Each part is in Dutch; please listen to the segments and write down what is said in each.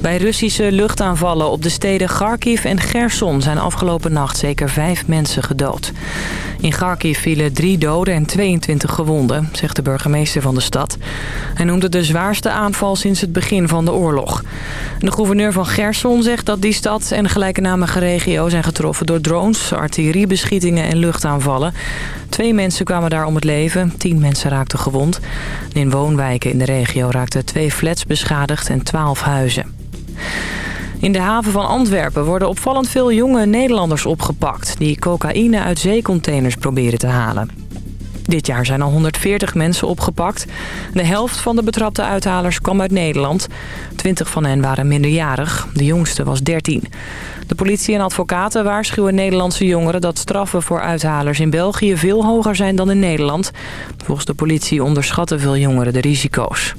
Bij Russische luchtaanvallen op de steden Kharkiv en Gerson... zijn afgelopen nacht zeker vijf mensen gedood. In Kharkiv vielen drie doden en 22 gewonden, zegt de burgemeester van de stad. Hij noemt het de zwaarste aanval sinds het begin van de oorlog. De gouverneur van Gerson zegt dat die stad en de gelijknamige regio... zijn getroffen door drones, artilleriebeschietingen en luchtaanvallen. Twee mensen kwamen daar om het leven, tien mensen raakten gewond. In woonwijken in de regio raakten twee flats beschadigd en twaalf huizen. In de haven van Antwerpen worden opvallend veel jonge Nederlanders opgepakt... die cocaïne uit zeecontainers proberen te halen. Dit jaar zijn al 140 mensen opgepakt. De helft van de betrapte uithalers kwam uit Nederland. 20 van hen waren minderjarig. De jongste was 13. De politie en advocaten waarschuwen Nederlandse jongeren... dat straffen voor uithalers in België veel hoger zijn dan in Nederland. Volgens de politie onderschatten veel jongeren de risico's.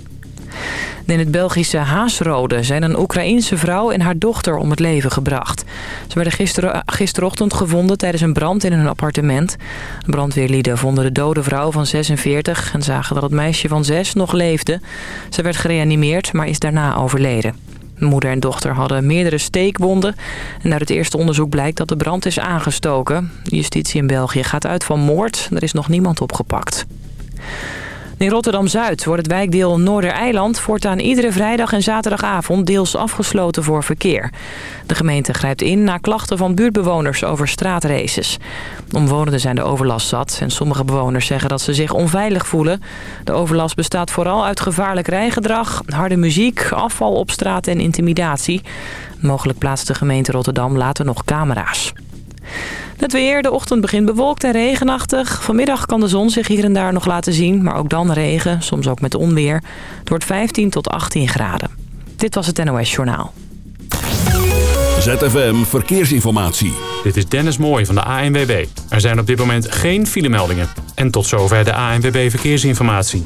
In het Belgische Haasrode zijn een Oekraïense vrouw en haar dochter om het leven gebracht. Ze werden gisteren, gisterochtend gevonden tijdens een brand in hun appartement. Brandweerlieden vonden de dode vrouw van 46 en zagen dat het meisje van 6 nog leefde. Ze werd gereanimeerd, maar is daarna overleden. Moeder en dochter hadden meerdere steekwonden. En uit het eerste onderzoek blijkt dat de brand is aangestoken. Justitie in België gaat uit van moord. Er is nog niemand opgepakt. In Rotterdam-Zuid wordt het wijkdeel Noordereiland voortaan iedere vrijdag en zaterdagavond deels afgesloten voor verkeer. De gemeente grijpt in na klachten van buurtbewoners over straatraces. Omwonenden zijn de overlast zat en sommige bewoners zeggen dat ze zich onveilig voelen. De overlast bestaat vooral uit gevaarlijk rijgedrag, harde muziek, afval op straat en intimidatie. Mogelijk plaatst de gemeente Rotterdam later nog camera's. Het weer, de ochtend begint bewolkt en regenachtig. Vanmiddag kan de zon zich hier en daar nog laten zien, maar ook dan regen, soms ook met onweer. Het wordt 15 tot 18 graden. Dit was het NOS Journaal. ZFM Verkeersinformatie. Dit is Dennis Mooij van de ANWB. Er zijn op dit moment geen filemeldingen. En tot zover de ANWB Verkeersinformatie.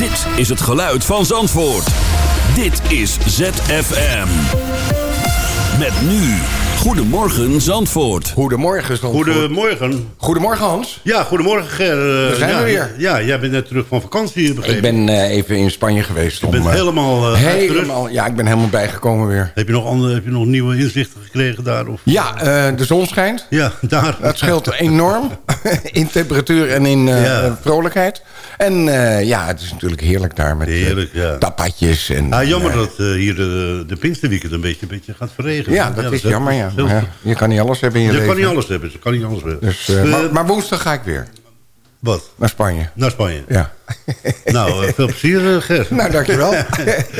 Dit is het geluid van Zandvoort. Dit is ZFM. Met nu. Goedemorgen Zandvoort. Goedemorgen Zandvoort. Goedemorgen. Goedemorgen Hans. Ja, goedemorgen Ger. Daar zijn ja, we weer. Ja, jij bent net terug van vakantie begrepen. Ik ben uh, even in Spanje geweest. Je om, bent uh, helemaal, uh, helemaal Ja, ik ben helemaal bijgekomen weer. Heb je nog, andere, heb je nog nieuwe inzichten gekregen daar? Of? Ja, de zon schijnt. Ja, daar. Dat scheelt enorm in temperatuur en in ja. vrolijkheid. En ja, het is natuurlijk heerlijk daar met heerlijk, ja. tapatjes. En, ah, jammer dat hier de, de Pinksterweekend een beetje, een beetje gaat verregenen. Ja, dat, is jammer, ja. ja. Je kan niet alles hebben in je, je leven. kan niet alles hebben, je kan niet alles hebben. Dus, uh, maar, maar, woensdag ga ik weer. Wat? Naar Spanje. Naar Spanje? Ja. nou, uh, veel plezier, uh, Ger. nou, dankjewel.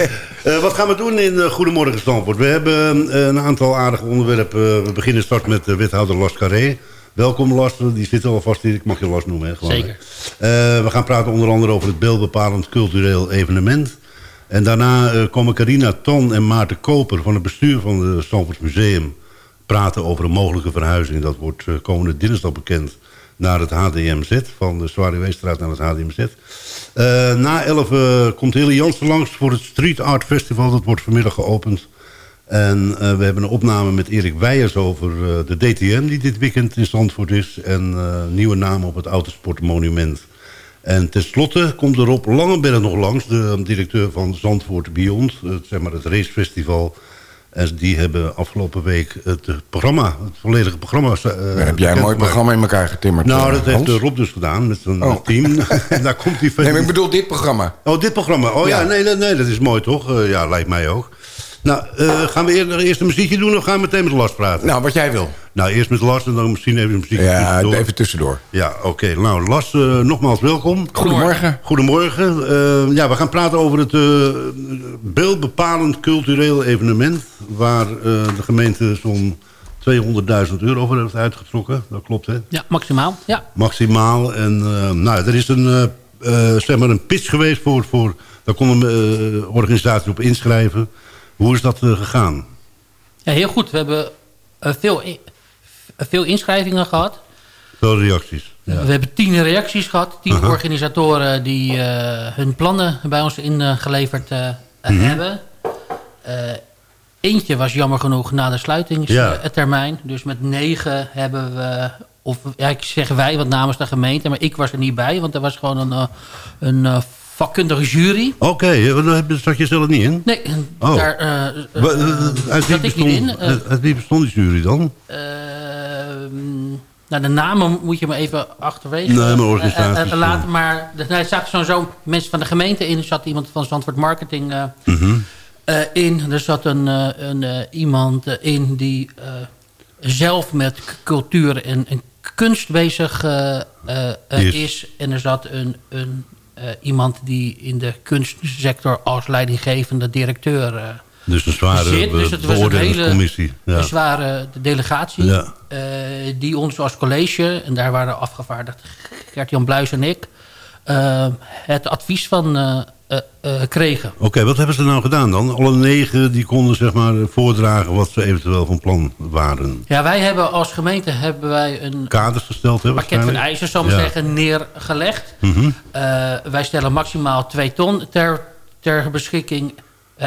wat gaan we doen in Goedemorgen Stamford? We hebben een aantal aardige onderwerpen. we beginnen straks met wethouder Las Carré. Welkom Las, die zit alvast hier. Ik mag je Las noemen. Hè, gewoon. Zeker. we gaan praten onder andere over het beeldbepalend cultureel evenement. En daarna uh, komen Carina Ton en Maarten Koper van het bestuur van het Stamfords Museum praten over een mogelijke verhuizing. Dat wordt uh, komende dinsdag bekend naar het HDMZ, van de Zwaluweestraat naar het HDMZ. Uh, na 11 komt Hille Jansen langs voor het Street Art Festival. Dat wordt vanmiddag geopend. En we hebben een opname met Erik Weijers over de DTM die dit weekend in Zandvoort is. En nieuwe naam op het Autosportmonument. En tenslotte komt er Rob Langenberg nog langs, de directeur van Zandvoort Beyond, zeg maar het racefestival. En die hebben afgelopen week het programma, het volledige programma... Uh, heb jij een mooi programma in elkaar getimmerd? Nou, dat heeft Rob dus gedaan met zijn oh. team. en daar komt hij Nee, maar ik bedoel dit programma. Oh, dit programma. Oh ja, ja nee, nee, nee, dat is mooi toch? Uh, ja, lijkt mij ook. Nou, uh, gaan we eerst, eerst een muziekje doen of gaan we meteen met Lars praten? Nou, wat jij wil. Nou, eerst met Lars en dan misschien even een muziekje ja, tussendoor. even tussendoor. Ja, oké. Okay. Nou, Lars, uh, nogmaals welkom. Goedemorgen. Goedemorgen. Uh, ja, we gaan praten over het beeldbepalend cultureel evenement... waar de gemeente zo'n 200.000 euro voor heeft uitgetrokken. Dat klopt, hè? Ja, maximaal. Ja. Maximaal. En nou, er is een uh, zeg maar een pitch geweest voor... voor daar kon een uh, organisatie op inschrijven. Hoe is dat gegaan? Ja, heel goed. We hebben veel, veel inschrijvingen gehad. Veel reacties. Ja. We hebben tien reacties gehad. Tien -huh. organisatoren die hun plannen bij ons ingeleverd mm -hmm. hebben. Eentje was jammer genoeg na de sluitingstermijn. Ja. Dus met negen hebben we... Of ja, ik zeg wij, want namens de gemeente. Maar ik was er niet bij, want er was gewoon een, een, een vakkundige jury. Oké, okay, daar zat je zelf niet in? Nee, oh. daar uh, uh, uit wie bestond, ik niet in. Uh, uit wie bestond die jury dan? nou, de namen moet je me even achterwege nee, maar organisaties. laten. Maar er zaten zo'n mensen van de gemeente in. Er zat iemand van Zandvoort Marketing... Uh, in. Er zat een, een iemand in die zelf met cultuur en, en kunst bezig yes. is. En er zat een, een, iemand die in de kunstsector als leidinggevende directeur dus een zware zit. Dus het was een hele commissie. Ja. Een zware delegatie. Ja. die ons als college, en daar waren afgevaardigd Gert-Jan Bluis en ik... het advies van kregen. Oké, wat hebben ze nou gedaan dan? Alle negen die konden zeg maar voordragen wat ze eventueel van plan waren. Ja, wij hebben als gemeente hebben wij een kaders gesteld, hè, pakket van eisen, zal ik ja. zeggen, neergelegd. Mm -hmm. uh, wij stellen maximaal twee ton ter, ter beschikking.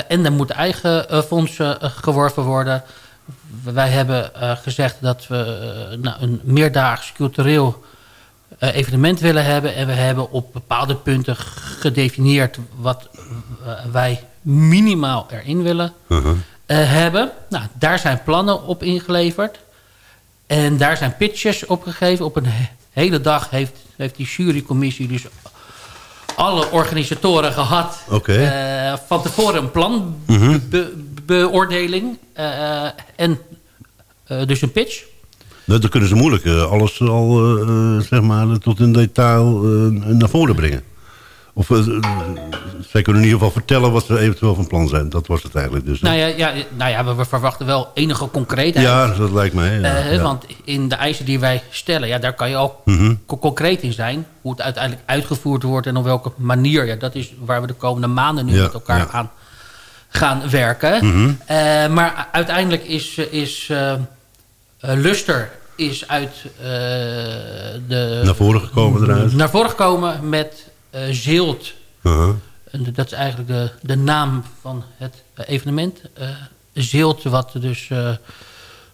en er moet eigen fondsen geworven worden. Wij hebben gezegd dat we nou, een meerdaags cultureel evenement willen hebben. En we hebben op bepaalde punten gedefinieerd wat uh, wij minimaal erin willen uh -huh. hebben. Nou, daar zijn plannen op ingeleverd. En daar zijn pitches opgegeven. Op een hele dag heeft, heeft die jurycommissie dus alle organisatoren gehad. Okay. van tevoren een planbeoordeling. -huh. en dus een pitch. Nou, dan kunnen ze moeilijk uh, alles al uh, zeg maar, tot in detail naar voren brengen. Of zij kunnen in ieder geval vertellen wat ze eventueel van plan zijn. Dat was het eigenlijk. Dus, nou, ja, ja, nou ja, we verwachten wel enige concreetheid. Ja, dat lijkt mij. Ja, ja. Want in de eisen die wij stellen, ja, daar kan je ook -hmm. concreet in zijn. Hoe het uiteindelijk uitgevoerd wordt en op welke manier. Ja, dat is waar we de komende maanden nu met elkaar gaan, gaan werken. -hmm. maar uiteindelijk is... is Luster is uit uh, de... Naar voren gekomen eruit? Naar voren gekomen met uh, Zeelt. -huh. Dat is eigenlijk de, de naam van het evenement. Zeelt, wat dus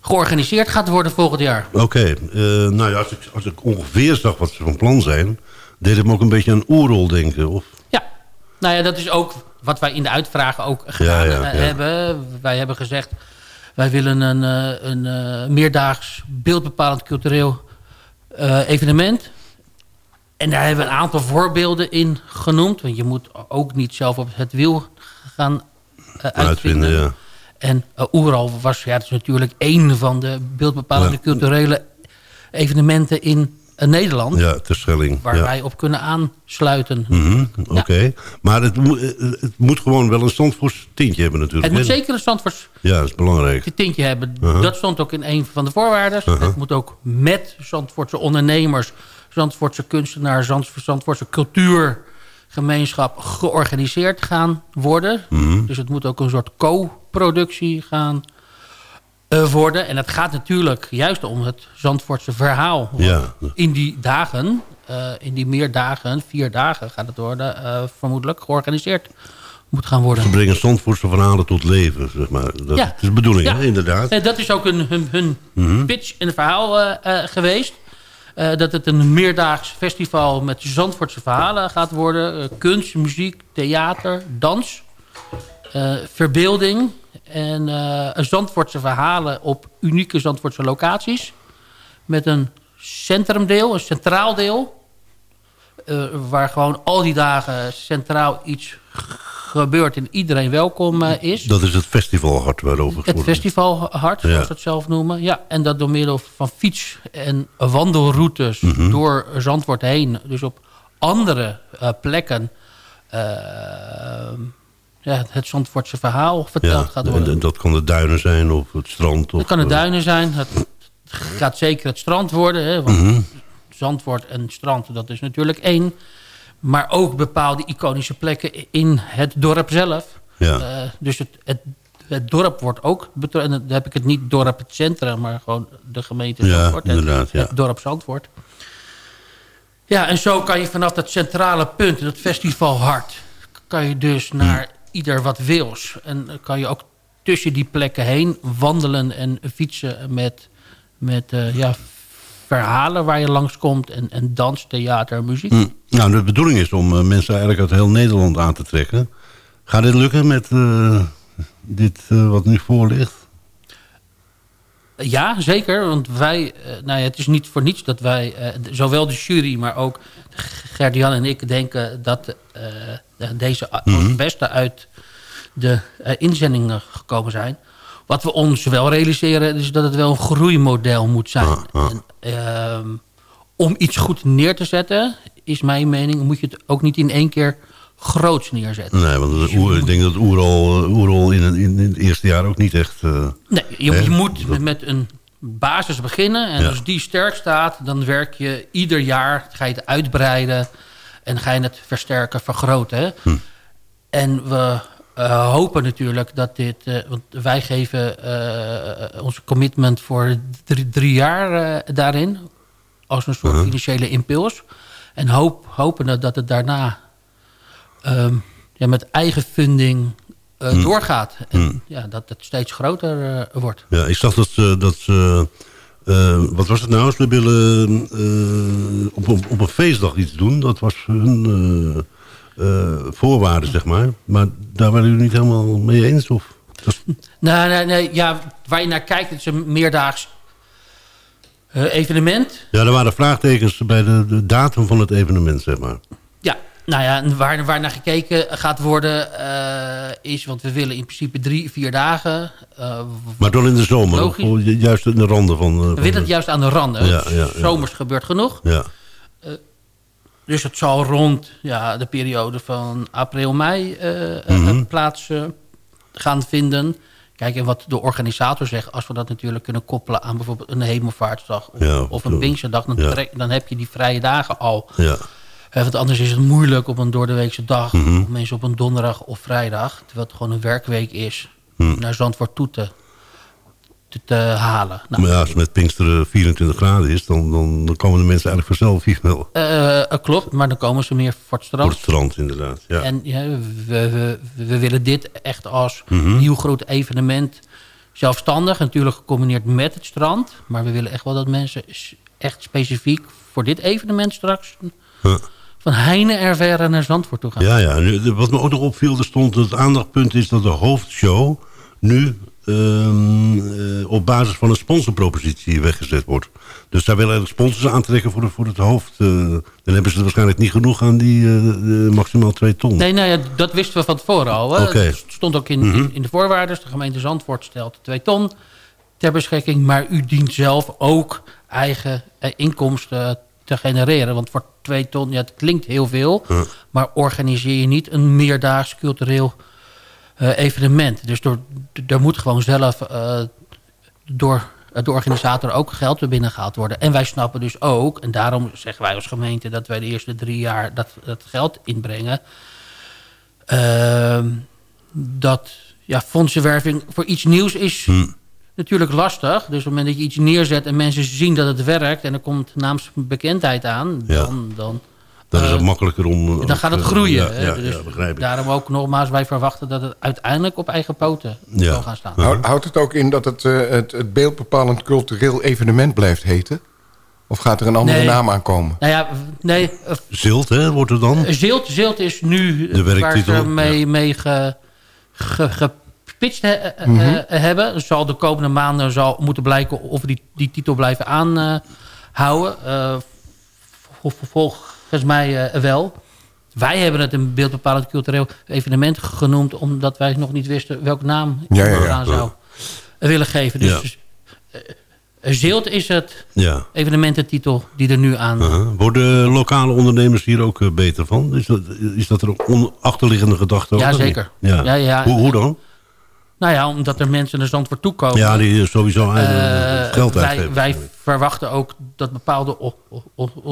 georganiseerd gaat worden volgend jaar. Oké, okay. nou ja, als ik, als ik ongeveer zag wat ze van plan zijn... deed het me ook een beetje aan Oerol denken, of? Ja, nou ja, dat is ook wat wij in de uitvragen ook gedaan ja, ja, ja. hebben. Wij hebben gezegd wij willen een, eh, een, een eh, meerdaags beeldbepalend cultureel uh, evenement. En daar hebben we een aantal voorbeelden in genoemd. Want je moet ook niet zelf op het wiel gaan uh, uitvinden. uitvinden ja. En uh, Oeral was ja, is natuurlijk één van de beeldbepalende ja. culturele evenementen in Nederland. Ja, Terschelling. Waar ja. wij op kunnen aansluiten. Mm -hmm, Oké. Okay. Maar het, het, moet gewoon wel een Zandvoors tintje hebben natuurlijk. Het moet zeker een Zandvoors ja, dat is belangrijk. tintje hebben. Uh -huh. Dat stond ook in een van de voorwaarden. Uh -huh. Het moet ook met Zandvoortse ondernemers... Zandvoortse kunstenaars, Zandvoortse cultuurgemeenschap... georganiseerd gaan worden. Mm -hmm. Dus het moet ook een soort co-productie gaan worden. En het gaat natuurlijk juist om het Zandvoortse verhaal. Ja. In die dagen, uh, in die meer dagen, vier dagen gaat het worden... Uh, vermoedelijk georganiseerd moet gaan worden. Ze brengen Zandvoortse verhalen tot leven, zeg maar. Dat ja. is de bedoeling, ja. hè, inderdaad. dat is ook hun, hun, hun mm -hmm. pitch en verhaal geweest. dat het een meerdaags festival met Zandvoortse verhalen gaat worden. kunst, muziek, theater, dans, verbeelding en uh, Zandvoortse verhalen op unieke Zandvoortse locaties. Met een centrumdeel, een centraal deel. Uh, waar gewoon al die dagen centraal iets gebeurt en iedereen welkom uh, is. Dat is het festivalhart waarover Het festivalhart, zoals ja. we het zelf noemen. Ja, en dat door middel van fiets- en wandelroutes mm -hmm. door Zandvoort heen. Dus op andere plekken ja, het Zandvoortse verhaal verteld ja, gaat worden. En dat kan de duinen zijn of het strand? Of, dat kan de duinen zijn. Het gaat zeker het strand worden. Hè, want mm -hmm. Zandvoort en strand, dat is natuurlijk één. Maar ook bepaalde iconische plekken in het dorp zelf. Ja. Eh, dus het, het, het dorp wordt ook betrokken. Dan heb ik het niet dorp het centrum, maar gewoon de gemeente Ja, Zandvoort. Het- inderdaad, ja. Het dorp Zandvoort. Ja, en zo kan je vanaf dat centrale punt, dat festival Hart... kan je dus naar ieder wat wils. En kan je ook tussen die plekken heen wandelen en fietsen met, met eh, ja, verhalen waar je langskomt. En, en dans, theater, muziek. Hm. Nou, de bedoeling is om eh, mensen eigenlijk uit heel Nederland aan te trekken. Gaat dit lukken met eh, dit wat nu voor ligt? Ja, zeker. Want wij, nou ja, het is niet voor niets dat wij, zowel de jury, maar ook Gerdian en ik denken dat eh, deze het beste uit de eh, inzendingen gekomen zijn. Wat we ons wel realiseren is dat het wel een groeimodel moet zijn. En, ehm, om iets goed neer te zetten, is mijn mening, moet je het ook niet in één keer groots neerzetten. Nee, want oer, ik denk dat Oerol, eh, Oerol in, het- in, het eerste jaar ook niet echt... Nee, je, Hè? je moet met, met een basis beginnen. En Ja. als die sterk staat, dan werk je ieder jaar... ga je het uitbreiden en ga je het versterken, vergroten. Hm. En we eh, hopen natuurlijk dat dit... eh, want wij geven eh onze commitment voor drie, drie jaar daarin... als een soort financiële impuls. En hoop, hopen dat het daarna ehm, ja, met eigen funding eh, doorgaat. En ja, dat het steeds groter eh, wordt. Ja, ik zag dat ze... Dat wat was het nou? Ze willen op, op, op een feestdag iets doen. Dat was hun voorwaarde, zeg maar. Maar daar waren jullie niet helemaal mee eens? Of? Dat Nee, nee, nee. Ja, waar je naar kijkt, het is een meerdaags evenement. ja, er waren vraagtekens bij de, de datum van het evenement, zeg maar. Nou ja, waar, waar naar gekeken gaat worden eh, is... want we willen in principe drie, vier dagen. eh, Maar dan in de zomer, Logisch. of juist in de randen van... eh, we willen het de- juist aan de randen. Ja, ja, ja. Zomers gebeurt genoeg. Ja, Dus het zal rond ja, de periode van april, mei plaats eh, gaan vinden. Kijk, en wat de organisator zegt... als we dat natuurlijk kunnen koppelen aan bijvoorbeeld een hemelvaartsdag... of, Ja, of een Pinksterdag, dan, Ja. dan heb je die vrije dagen al. ja. Eh, want anders is het moeilijk op een doordeweekse dag... Mhm. of mensen op een donderdag of vrijdag... terwijl het gewoon een werkweek is... Mhm. naar Zandvoort toe te, te, te halen. Nou, Maar ja, als het met Pinksteren 24 graden is... dan, dan, dan komen de mensen eigenlijk vanzelf hier wel eh, eh, klopt, maar dan komen ze meer voor het strand. voor het strand, inderdaad. Ja. En ja, we, we, we willen dit echt als Mhm. nieuw groot evenement zelfstandig. Natuurlijk gecombineerd met het strand. Maar we willen echt wel dat mensen echt specifiek voor dit evenement straks... van Heine Erveren naar Zandvoort toe gaan. Ja, ja. Wat me ook nog opviel, er stond het aandachtpunt is dat de hoofdshow nu ehm, eh, op basis van een sponsorpropositie weggezet wordt. Dus daar willen eigenlijk sponsors aantrekken voor, de, voor het hoofd. eh. dan hebben ze waarschijnlijk niet genoeg aan die eh, maximaal 2 ton. Nee, nou ja, dat wisten we van tevoren al. Hè. Mhm. Het stond ook in, in, in de voorwaarden. De gemeente Zandvoort stelt 2 ton ter beschikking. Maar u dient zelf ook eigen eh, inkomsten te genereren. Want voor 2 ton, ja, het klinkt heel veel. Maar organiseer je niet een meerdaags cultureel eh, evenement. Dus door, er moet gewoon zelf eh, door de organisator ook geld binnengehaald worden. En wij snappen dus ook, en daarom zeggen wij als gemeente... dat wij de eerste drie jaar dat, dat geld inbrengen... Ehm, dat ja, fondsenwerving voor iets nieuws is Hm. Natuurlijk lastig. Dus op het moment dat je iets neerzet en mensen zien dat het werkt... en er komt naamsbekendheid aan, Ja. dan, dan, dan is het eh, makkelijker om... dan gaat het groeien. Ja, dus ja, begrijp ik. Daarom ook nogmaals, wij verwachten dat het uiteindelijk op eigen poten Ja. zal gaan staan. Houd- Houdt het ook in dat het, eh, het, het beeldbepalend cultureel evenement blijft heten? Of gaat er een andere Nee. naam aankomen? Nou ja, nee, eh, Zilt, hè, wordt er dan? Zilt, Zilt is nu De waar werktitel, ze mee, ja. mee ge, ge- gepitcht he- eh, Mhm. eh, hebben. Zal de komende maanden zal moeten blijken of we die, die titel blijven aanhouden. Eh, vol- vol- volgens mij eh, wel. Wij hebben het een beeldbepalend cultureel evenement genoemd... omdat wij nog niet wisten welke naam Ja, ja, je ja. eraan zou willen geven. Dus Ja. eh, Zilt is het Ja. evenemententitel die er nu aan... Worden lokale ondernemers hier ook eh, beter van? Is dat, is dat er een achterliggende gedachte Ja, over? zeker. Ja. Ja, ja. Hoe, hoe dan? Nou ja, omdat er mensen naar Zandvoort toekomen. Ja, die sowieso uh, geld wij, uitgeven. wij verwachten ook dat bepaalde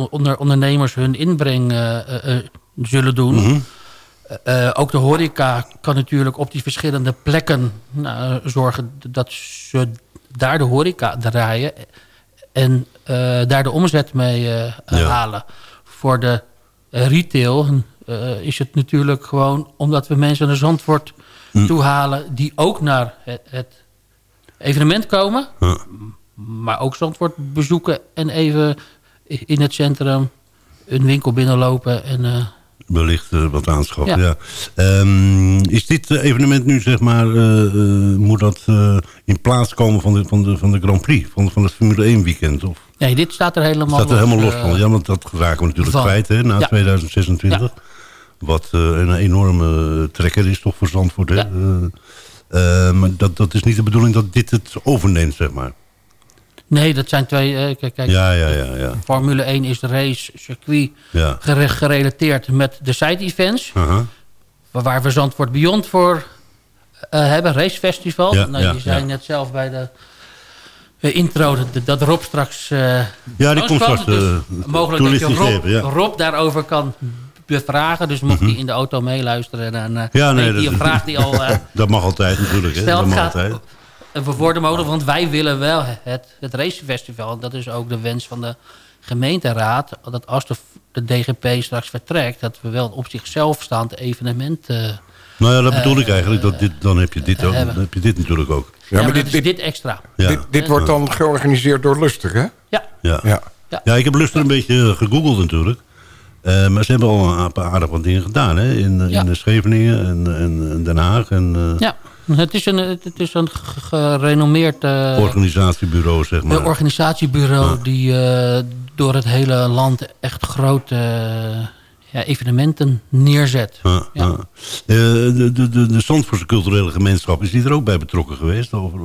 onder, ondernemers hun inbreng eh, zullen doen. Mhm. ook de horeca kan natuurlijk op die verschillende plekken nou, zorgen dat ze daar de horeca draaien en daar de omzet mee halen. Voor de retail is het natuurlijk gewoon omdat we mensen naar Zandvoort hm. toe halen die ook naar het, het evenement komen. Maar ook Zandvoort bezoeken en even in het centrum een winkel binnenlopen en... Uh, Wellicht uh, wat aanschaffen, ja. Ehm, is dit evenement nu, zeg maar, moet dat in plaats komen van de, van, de, van de Grand Prix, van, van het Formule 1 weekend? Of? Nee, dit staat er helemaal, staat er helemaal los van. Ja, want dat raken we natuurlijk van. kwijt, hè, na 2026. Wat een enorme trekker is toch voor Zandvoort, hè? maar dat, dat is niet de bedoeling dat dit het overneemt, zeg maar. Nee, dat zijn twee... Kijk, kijk, ja, ja, ja, ja. Formule 1 is de race, circuit, gerelateerd met de side-events. Uh -huh. Waar we Zandvoort Beyond voor uh, hebben, racefestival. Nou, je zei net zelf bij de uh, intro dat, dat Rob straks Ja, die komt straks dus mogelijk dat je. Rob daarover kan bevragen. Dus mocht hij mhm. in de auto meeluisteren... dan uh, ja, nee, die een vraag die al... dat mag altijd natuurlijk. Hè? Dat mag altijd verwoorden mogen. Want wij willen wel het, het racefestival. En dat is ook de wens van de gemeenteraad. Dat als de, de DGP straks vertrekt... dat we wel een op zichzelf staand evenement... Nou ja, dat bedoel ik eigenlijk. Dat dit, dan, heb je dit ook, dan heb je dit natuurlijk ook. Ja, maar dit, dit, extra. Dit, dit wordt dan georganiseerd door Lustig, hè? Ja. Ja, ja. ja. ik heb Lustig een beetje gegoogeld natuurlijk. Uh, maar ze hebben al een paar aardig wat dingen gedaan. Hè? In, in Scheveningen en, en Den Haag. En, uh, ja. Het is een, het is een gerenommeerd... Uh, organisatiebureau, zeg maar. organisatiebureau die door het hele land echt grote ja, evenementen neerzet. ja. de, de, de, de Zandvoortse culturele gemeenschap, is die er ook bij betrokken geweest? Over,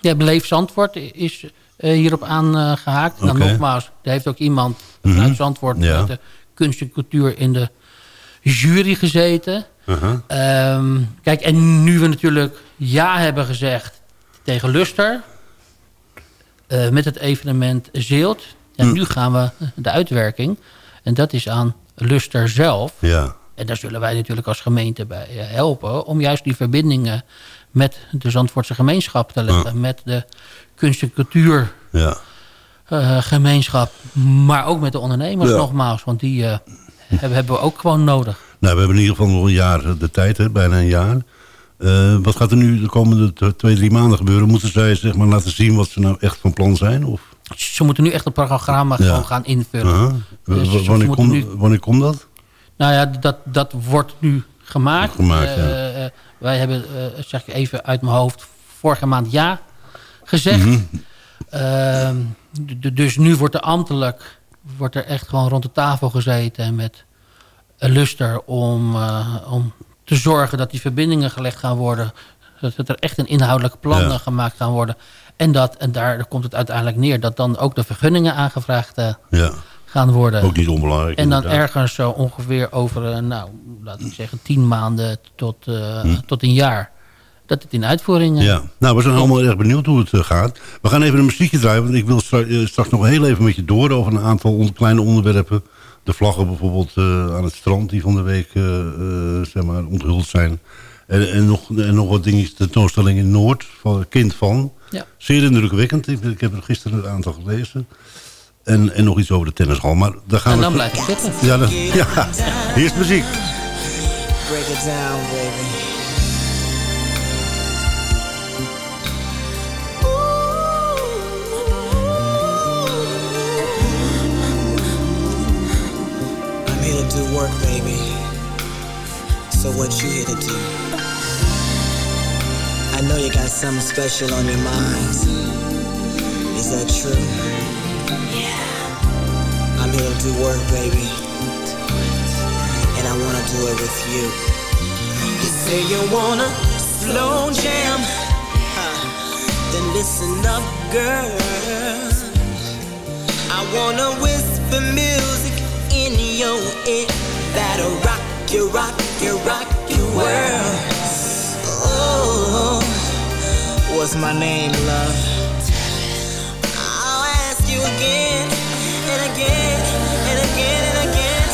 Ja, Beleef Zandvoort is hierop aangehaakt. Okay. Nou, nogmaals, er heeft ook iemand -hmm. uit Zandvoort... met de kunst en cultuur in de jury gezeten... Uh kijk, en nu we natuurlijk ja hebben gezegd tegen Luster... Uh, met het evenement Zeelt... Ja, hm. nu gaan we de uitwerking. En dat is aan Luster zelf. Ja. En daar zullen wij natuurlijk als gemeente bij eh, helpen... om juist die verbindingen met de Zandvoortse gemeenschap te leggen... met de kunst- en cultuur... Ja. Uh, gemeenschap, maar ook met de ondernemers nogmaals. Want die uh, hebben, we ook gewoon nodig. Nou, we hebben in ieder geval nog een jaar de tijd, hè, bijna een jaar. Uh, wat gaat er nu de komende twee, drie maanden gebeuren? Moeten zij zeg maar, laten zien wat ze nou echt van plan zijn? Of? Ze moeten nu echt een programma ja. gewoon gaan invullen. Uh -huh. dus wanneer, kom, nu... wanneer komt dat? Nou ja, dat, dat wordt nu gemaakt. gemaakt uh, ja. wij hebben, zeg ik even uit mijn hoofd, vorige maand ja gezegd. Mm -hmm. Dus nu wordt er ambtelijk wordt er echt gewoon rond de tafel gezeten met luster om, uh, om te zorgen dat die verbindingen gelegd gaan worden. Dat er echt een inhoudelijk plan gemaakt gaan worden. En, dat, en daar komt het uiteindelijk neer dat dan ook de vergunningen aangevraagd ja. gaan worden. Ook niet onbelangrijk. En dan ergens zo ongeveer over, nou, laat ik zeggen, tien maanden tot, hm. tot een jaar dat het in uitvoering... ja, nou, we zijn allemaal erg benieuwd hoe het gaat. We gaan even een muziekje draaien, want ik wil straks, straks nog heel even met je door... over een aantal kleine onderwerpen de vlaggen bijvoorbeeld uh, aan het strand die van de week uh, uh, zeg maar onthuld zijn. En, en, nog, en nog wat dingen, de tentoonstelling in Noord, van Kind van. Ja. Zeer indrukwekkend, ik, ik heb er gisteren een aantal gelezen. En, en nog iets over de tennishal. Maar daar gaan en dan we... blijf ik zitten. Ja, dan, ja, hier is muziek. Break it down, baby. Do work, baby. So what you here to do? I know you got something special on your mind. Is that true? Yeah. I'm here to do work, baby. And I wanna do it with you. You say you wanna slow jam. Then listen up, girl. I wanna whisper music on it that'll rock you, rock you, rock your world. Oh, what's my name, love? I'll ask you again and again and again and again.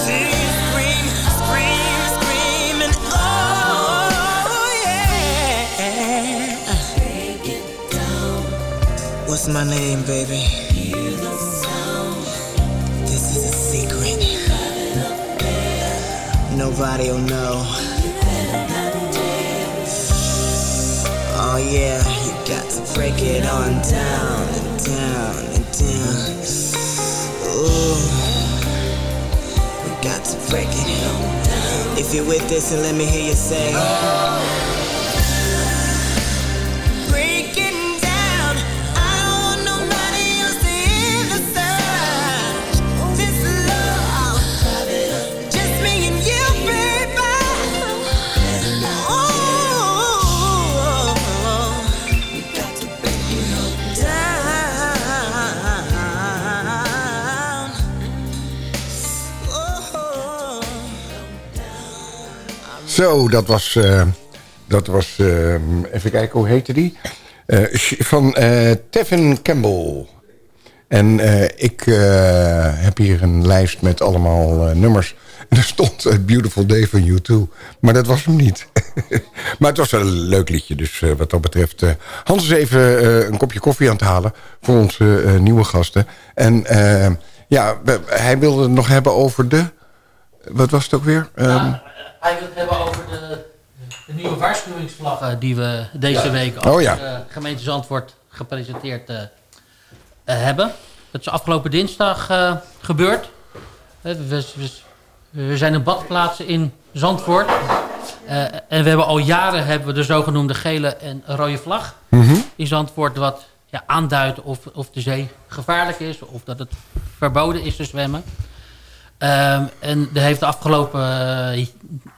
Scream, scream, scream, and oh yeah. What's my name, baby? Nobody'll know. Oh yeah, you got to break it on down and down and down. Ooh, we got to break it. On down If you're with this, and let me hear you say. Breaking Zo, dat was... eh, dat was... eh, even kijken, hoe heette die? Eh, van Tevin Campbell. En ik heb hier een lijst met allemaal nummers. En er stond Beautiful Day van U2. Maar dat was hem niet. maar het was wel een leuk liedje. Dus wat dat betreft... Hans is even een kopje koffie aan het halen... voor onze nieuwe gasten. En ja, hij wilde het nog hebben over de... Wat was het ook weer? Ehm, hij wil het hebben over de, de nieuwe waarschuwingsvlaggen die we deze week als Oh ja. eh, gemeente Zandvoort gepresenteerd eh, eh, hebben. Dat is afgelopen dinsdag eh, gebeurd. Eh, we, we- we zijn een badplaats in Zandvoort. Eh, en we hebben al jaren hebben we de zogenoemde gele en rode vlag in Zandvoort. Wat ja, aanduidt of, of de zee gevaarlijk is of dat het verboden is te zwemmen. Ehm, en er heeft de afgelopen eh,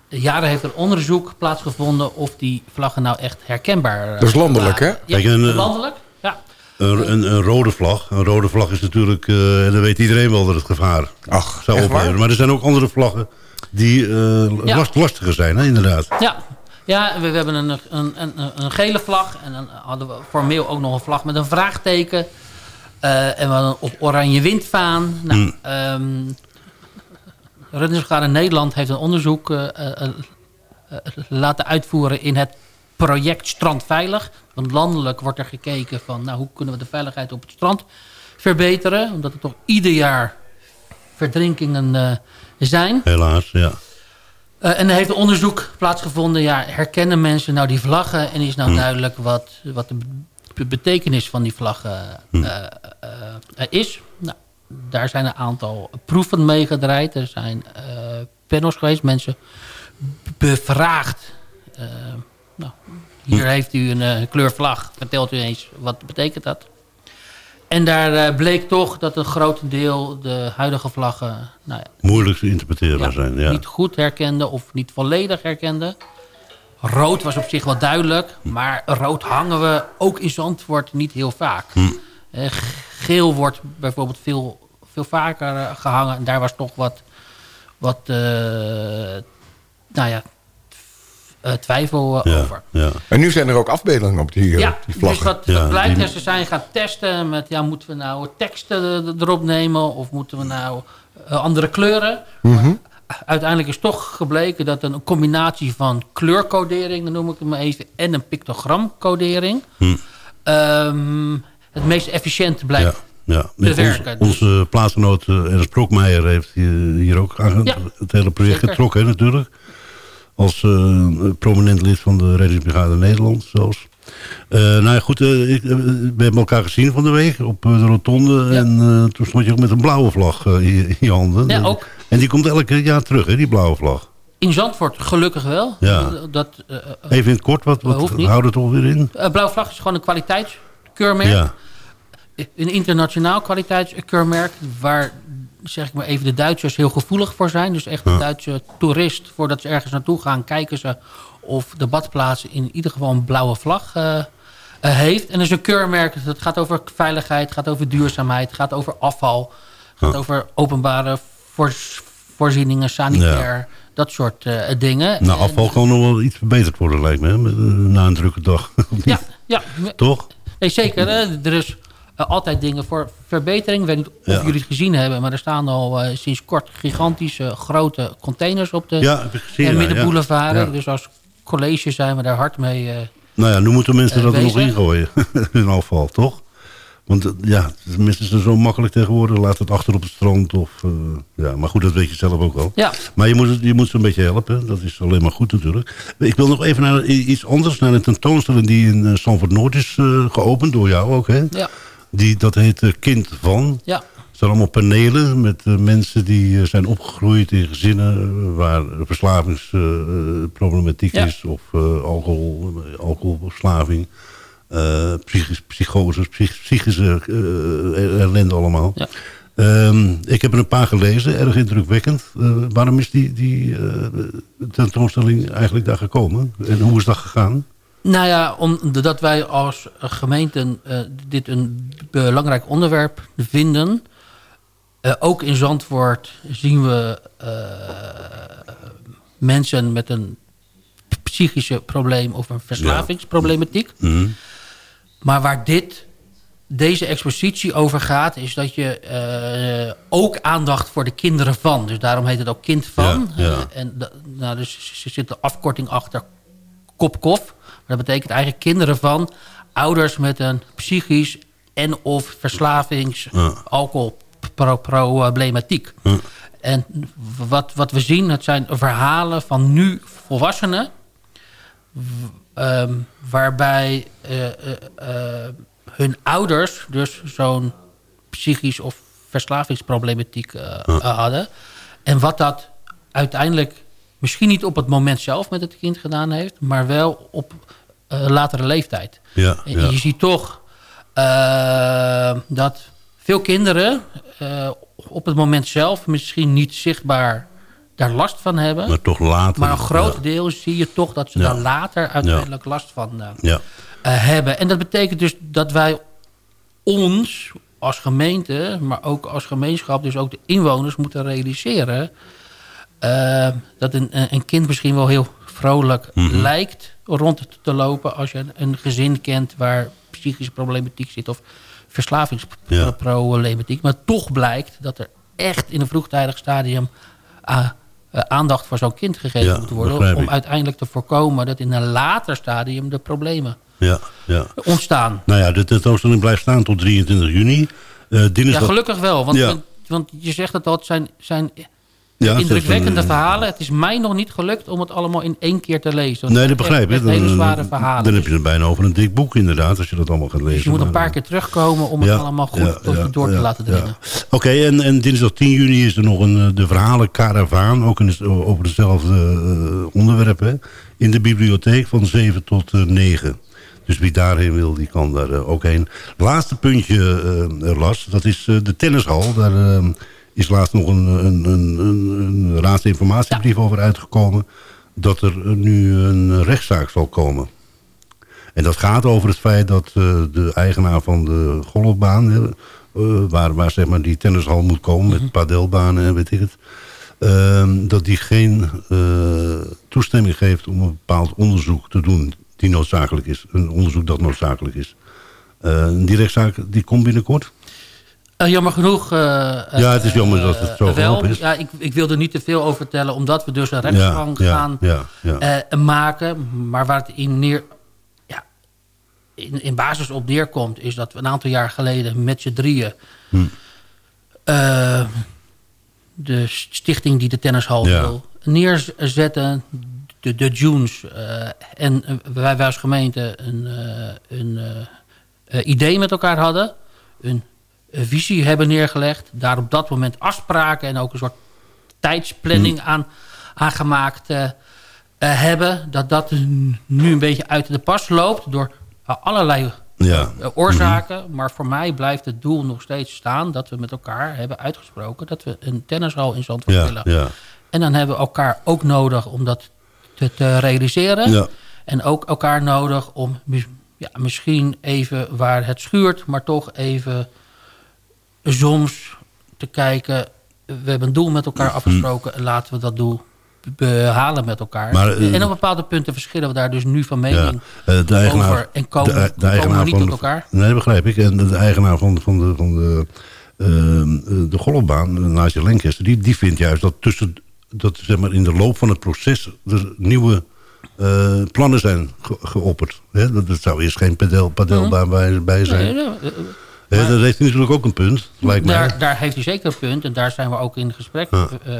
jaren heeft er onderzoek plaatsgevonden of die vlaggen nou echt herkenbaar eh, Dat is landelijk, waren. hè? Ja, eh, landelijk. Ja. Een, een, een rode vlag. Een rode vlag is natuurlijk... eh, en dan weet iedereen wel dat het gevaar Ach, zou opleveren. Maar er zijn ook andere vlaggen die eh, Ja. last, lastiger zijn, hè, inderdaad. Ja, ja we, we hebben een, een, een, een gele vlag. En dan hadden we formeel ook nog een vlag met een vraagteken. Eh, en we hadden op oranje windvaan. Nou, Hmm. ehm, Reddingsbrigade Nederland heeft een onderzoek eh, eh, eh, laten uitvoeren in het project Strandveilig. Want landelijk wordt er gekeken van nou, hoe kunnen we de veiligheid op het strand verbeteren. Omdat er toch ieder jaar verdrinkingen zijn. Helaas, ja. En er heeft een onderzoek plaatsgevonden. Ja, herkennen mensen nou die vlaggen? En is nou duidelijk wat, wat de be- betekenis van die vlaggen eh, eh, is? Daar zijn een aantal proeven mee gedraaid. Er zijn eh, panels geweest, mensen bevraagd. Eh, nou, hier heeft u een eh, kleurvlag. Vertelt u eens, wat betekent dat? En daar bleek toch dat een groot deel de huidige vlaggen... Nou ja, Moeilijk te interpreteren ja, zijn, ja. niet goed herkende of niet volledig herkende. Rood was op zich wel duidelijk, maar rood hangen we ook in Zandvoort niet heel vaak. Hm. Geel wordt bijvoorbeeld veel, veel vaker eh, gehangen. En daar was toch wat, wat eh, nou ja, eh, twijfel ja, over. ja. En nu zijn er ook afbeeldingen op die, Ja, die dus vlaggen. wat, Ja, wat blijkt die- is, ze zijn gaan testen met, ja, moeten we nou teksten er- erop nemen of moeten we nou andere kleuren? Maar uiteindelijk is toch gebleken dat een combinatie van kleurcodering, dan noem ik het maar even, en een pictogramcodering ehm, het meest efficiënt blijkt. Ja. Met ons, dus- Onze plaatsgenoot eh, Ernst Brokmeijer heeft hier, ook aan Ja, het hele project zeker. getrokken, hè, natuurlijk. Als eh, prominent lid van de Reddingsbrigade Nederland zelfs. Eh, nou ja, goed, ik, we hebben elkaar gezien van de week op de rotonde. Ja. En toen stond je ook met een blauwe vlag in, je- handen. Ja, ook. En die komt elke jaar terug, hè, die blauwe vlag. In Zandvoort gelukkig wel. Ja. Dat, Even in het kort, wat, wat houdt het alweer in? blauwe vlag is gewoon een kwaliteitskeurmerk. Ja, een internationaal kwaliteitskeurmerk... waar, zeg ik maar even, de Duitsers heel gevoelig voor zijn. Dus echt de Duitse toerist, voordat ze ergens naartoe gaan... kijken ze of de badplaats in ieder geval een blauwe vlag eh, eh, heeft. En dat is een keurmerk, dat gaat over veiligheid... gaat over duurzaamheid, gaat over afval... gaat over openbare voors- voorzieningen, sanitair... dat soort eh, dingen. nou afval kan nog wel iets verbeterd worden lijkt me, hè, na een drukke dag. Ja, ja, Toch? Nee, zeker. Hè? Er is altijd dingen voor verbetering. Ik weet niet of Ja. jullie het gezien hebben... maar er staan al eh, sinds kort gigantische grote containers op de Ja, gezien. eh, middenboulevard. ja. Dus als college zijn we daar hard mee... eh, Nou ja, nu moeten mensen Eh, dat er nog ingooien. Hun afval, toch? Want eh, ja, mensen zijn zo makkelijk tegenwoordig. Laat het achter op het strand. Of, eh, ja, maar goed, dat weet je zelf ook wel. Ja. Maar je moet, het- je moet ze een beetje helpen. Dat is alleen maar goed natuurlijk. Ik wil nog even naar iets anders. Naar een tentoonstelling die in uh, Sanford Noord is eh, geopend. Door jou ook, hè? Ja. Die, dat heet eh, Kind van. Ja. Het zijn allemaal panelen met eh, mensen die eh, zijn opgegroeid in gezinnen... waar verslavingsproblematiek Ja. is of alcohol, alcoholverslaving... eh psychisch, psychoses, psych- psychische ellende allemaal. Ja. Ehm, ik heb er een paar gelezen, erg indrukwekkend. Waarom is die, die tentoonstelling eigenlijk daar gekomen? En hoe is dat gegaan? Nou ja, omdat wij als gemeente eh, dit een belangrijk onderwerp vinden. Eh, ook in Zandvoort zien we eh, mensen met een psychische probleem of een verslavingsproblematiek. Mhm. Maar waar dit, deze expositie over gaat, is dat je eh, ook aandacht voor de kinderen van. Dus daarom heet het ook kind van. Ja, ja. Eh, en nou, dus er zit een afkorting achter kopkof. Maar dat betekent eigenlijk kinderen van ouders met een psychisch en of verslavings Ja. alcoholproblematiek. Ja. En wat, wat we zien, het zijn verhalen van nu volwassenen... ehm, waarbij eh, eh, eh, hun ouders dus zo'n psychisch of verslavingsproblematiek hadden. En wat dat uiteindelijk misschien niet op het moment zelf met het kind gedaan heeft... maar wel op eh, latere leeftijd. Ja, En ja. je ziet toch eh, dat veel kinderen eh, op het moment zelf misschien niet zichtbaar daar last van hebben. Maar toch later. Maar een groot ja. deel zie je toch dat ze daar later uiteindelijk last van Ja. hebben. En dat betekent dus dat wij ons als gemeente, maar ook als gemeenschap, dus ook de inwoners moeten realiseren eh, dat een, een kind misschien wel heel vrolijk Mhm. lijkt rond te lopen als je een, een gezin kent waar psychische problematiek zit of verslavingsproblematiek. Maar toch blijkt dat er echt in een vroegtijdig stadium ah, eh, aandacht voor zo'n kind gegeven Ja, moet worden. Om uiteindelijk te voorkomen dat in een later stadium de problemen Ja, ja. ontstaan. Nou ja, de tentoonstelling blijft staan tot 23 juni. Eh Ja, dinsdag... gelukkig wel. Want, Ja. want, want je zegt het al, het zijn, zijn Ja, het indrukwekkende een- verhalen. Het is mij nog niet gelukt om het allemaal in één keer te lezen. Nee, het dat begrijp ik. hele Dan, zware verhalen. dan heb je er bijna over een dik boek inderdaad, als je dat allemaal gaat lezen. dus je moet een paar keer terugkomen om ja, het allemaal goed ja, tot ja, je door te laten dringen. Oké, en, en dinsdag 10 juni is er nog een, eh, de verhalen Caravaan, ook in het- over hetzelfde eh, onderwerp, hè, in de bibliotheek van 7 tot eh, 9. Dus wie daarheen wil, die kan daar eh, ook heen. Laatste puntje, eh, Las, dat is eh, de tennishal. Daar eh, is laatst nog een, een, een, een, een raadsinformatiebrief over uitgekomen... dat er nu een rechtszaak zal komen. En dat gaat over het feit dat eh, de eigenaar van de golfbaan... eh, waar, waar zeg maar die tennishal moet komen met padelbanen en weet ik het... ehm, dat die geen eh, toestemming geeft om een bepaald onderzoek te doen... die noodzakelijk is. Een onderzoek dat noodzakelijk is. Die rechtszaak die komt binnenkort. Eh, jammer genoeg. eh, Ja, het is jammer eh, dat het zo wel. gelopen is. Ja, ik, ik wil er niet te veel over vertellen, omdat we dus een rechtsgang ja, gaan ja, ja. eh, maken. Maar waar het in, neer, ja, in, in basis op neerkomt, is dat we een aantal jaar geleden met z'n drieën. Hm. eh, de stichting die de tennishal wil neerzetten. De, de Junes. eh, en eh, wij, wij als gemeente een, eh, een eh, eh, idee met elkaar hadden. Een visie hebben neergelegd. Daar op dat moment afspraken en ook een soort tijdsplanning Hm. aan, aangemaakt eh, eh, hebben. Dat dat nu een beetje uit de pas loopt door eh, allerlei Ja. oorzaken. Maar voor mij blijft het doel nog steeds staan... dat we met elkaar hebben uitgesproken... dat we een tennishal in Zandvoort Ja, willen. ja, En dan hebben we elkaar ook nodig om dat te, te realiseren. ja. En ook elkaar nodig om misschien even waar het schuurt... maar toch even soms te kijken... we hebben een doel met elkaar afgesproken... en laten we dat doel behalen met elkaar. Maar, eh, en op bepaalde punten verschillen we daar dus nu van mening Ja, eh, de eigenaar, over... en komen, de, de komen we niet van tot elkaar. Nee, begrijp ik. En de, eigenaar van, de- van de, van de, ehm, de golfbaan, Nigel Lancaster, die, die vindt juist dat tussen dat zeg maar in de loop van het proces er nieuwe eh, plannen zijn ge- geopperd. Hè? Dat, dat zou eerst geen padel, padelbaan bij, bij zijn. Nee, nee, eh, Hè, Maar- dat heeft hij natuurlijk ook een punt, lijkt mij. Daar, daar heeft hij zeker een punt. En daar zijn we ook in gesprek Ja. eh,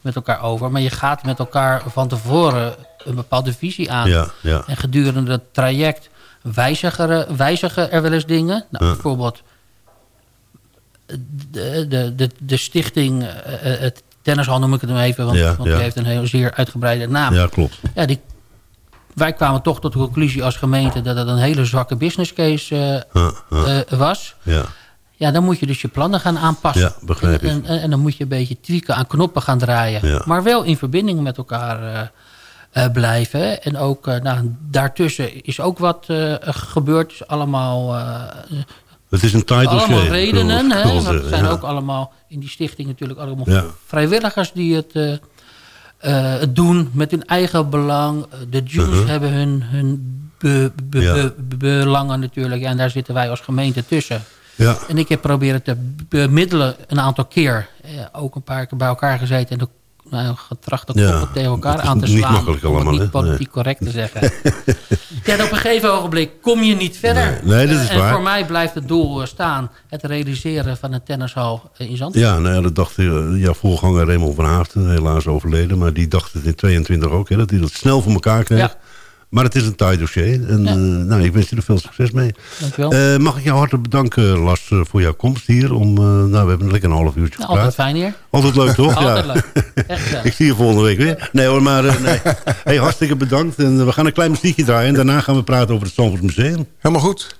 met elkaar over. Maar je gaat met elkaar van tevoren een bepaalde visie aan. Ja, ja. En gedurende het traject wijzigen, er- wijzigen er wel eens dingen. Nou. Bijvoorbeeld de, de, de, de stichting, eh, eh, het tennishal noem ik het hem even. Want, want die heeft een heel zeer uitgebreide naam. Ja, klopt. Ja, die, wij kwamen toch tot de conclusie als gemeente... dat het een hele zwakke business case eh, eh, was. ja. Ja, dan moet je dus je plannen gaan aanpassen. Ja, begrijp ik. En, en, en dan moet je een beetje tweaken, aan knoppen gaan draaien. Ja. Maar wel in verbinding met elkaar eh, blijven. En ook nou, daartussen is ook wat gebeurd. Dus allemaal, Het is een dossier. allemaal redenen. Hè? Want er zijn ja. ook allemaal in die stichting natuurlijk allemaal Ja. vrijwilligers die het... eh, eh, het doen met hun eigen belang. De Jews Uh-huh. hebben hun, hun be- be- Ja. be- be- belangen natuurlijk. Ja, en daar zitten wij als gemeente tussen. Ja, En ik heb proberen te bemiddelen een aantal keer. Eh, ook een paar keer bij elkaar gezeten. En de, nou, getracht de Ja, tegen elkaar aan te niet slaan. makkelijk om het allemaal, niet politiek Nee. correct te zeggen. ja, op een gegeven ogenblik kom je niet verder. Nee, nee, dat is Eh, en waar. voor mij blijft het doel eh, staan. Het realiseren van een tennishal eh, in Zandvoort. ja, nou ja, dat dacht eh, jouw voorganger Raymond van Haafden, helaas overleden. Maar die dacht het in 22 ook, hè, dat hij dat snel voor elkaar kreeg. Ja. Maar het is een tight dossier. En Ja. eh, nou, ik wens je er veel succes mee. Dankjewel. Eh, mag ik jou hartelijk bedanken, Lars, eh, voor jouw komst hier. Om, eh, nou, we hebben lekker een half uurtje Nou, gepraat. altijd fijn hier. Altijd leuk, toch? Altijd ja. leuk. Echt. Ik zie je volgende week weer. Nee hoor, maar eh, nee. Hey, hartstikke bedankt. En we gaan een klein muziekje draaien. En daarna gaan we praten over het Zandvoort Museum. Helemaal goed.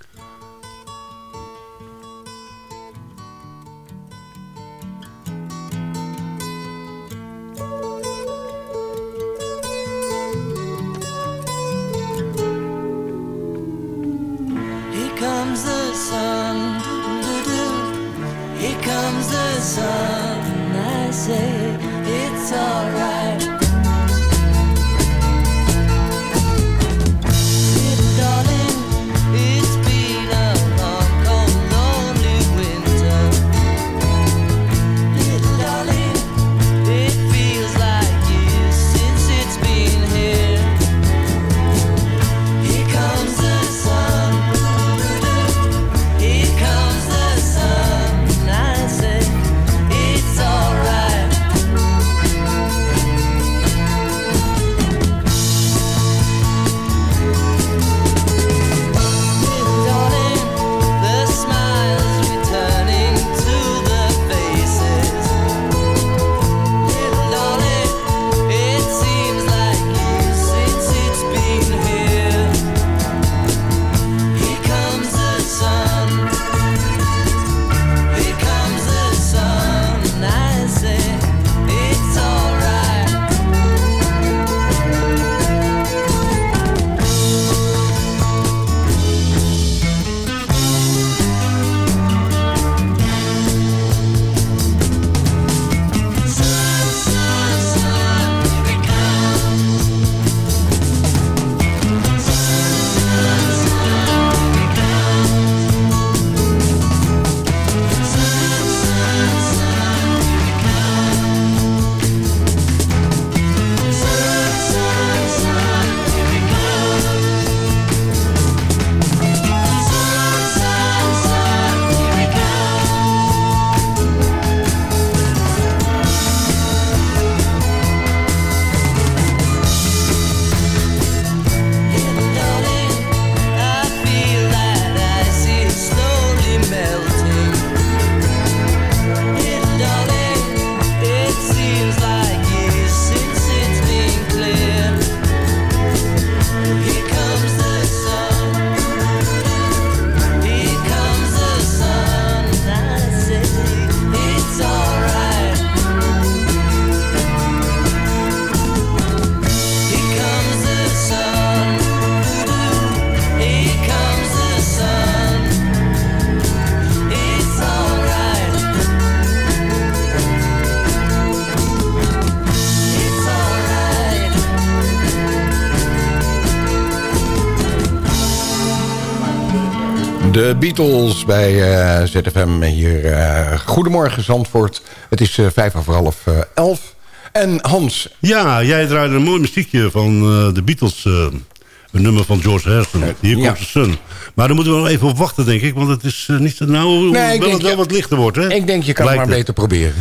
Bij eh, ZFM hier. eh, goedemorgen Zandvoort. Het is eh, vijf over half elf. En Hans, Ja, jij draaide een mooi muziekje van de Beatles. Een nummer van George Harrison. Hier ja. komt de sun. Maar daar moeten we nog even op wachten, denk ik. Want het is niet... Nou, Nee, ik wel, denk, het wel ja. wat lichter wordt, hè? Ik denk, je kan Lijkt het maar het. beter proberen.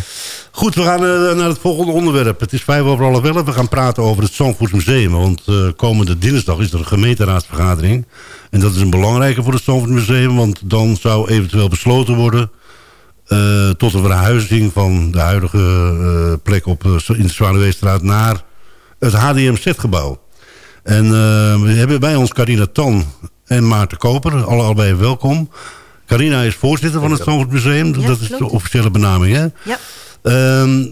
Goed, we gaan eh, naar het volgende onderwerp. Het is vijf over half elf. We gaan praten over het Zandvoorts Museum. Want eh, komende dinsdag is er een gemeenteraadsvergadering. En dat is een belangrijke voor het Zandvoorts Museum. Want dan zou eventueel besloten worden... eh, tot een verhuizing van de huidige plek op, in de Zwaluweestraat... naar het HDMZ-gebouw. En we hebben bij ons Carina Tan en Maarten Koper. Alle, allebei welkom. Carina is voorzitter van het Zandvoort Museum. Ja, dat is de officiële benaming, hè? Ja. Ehm,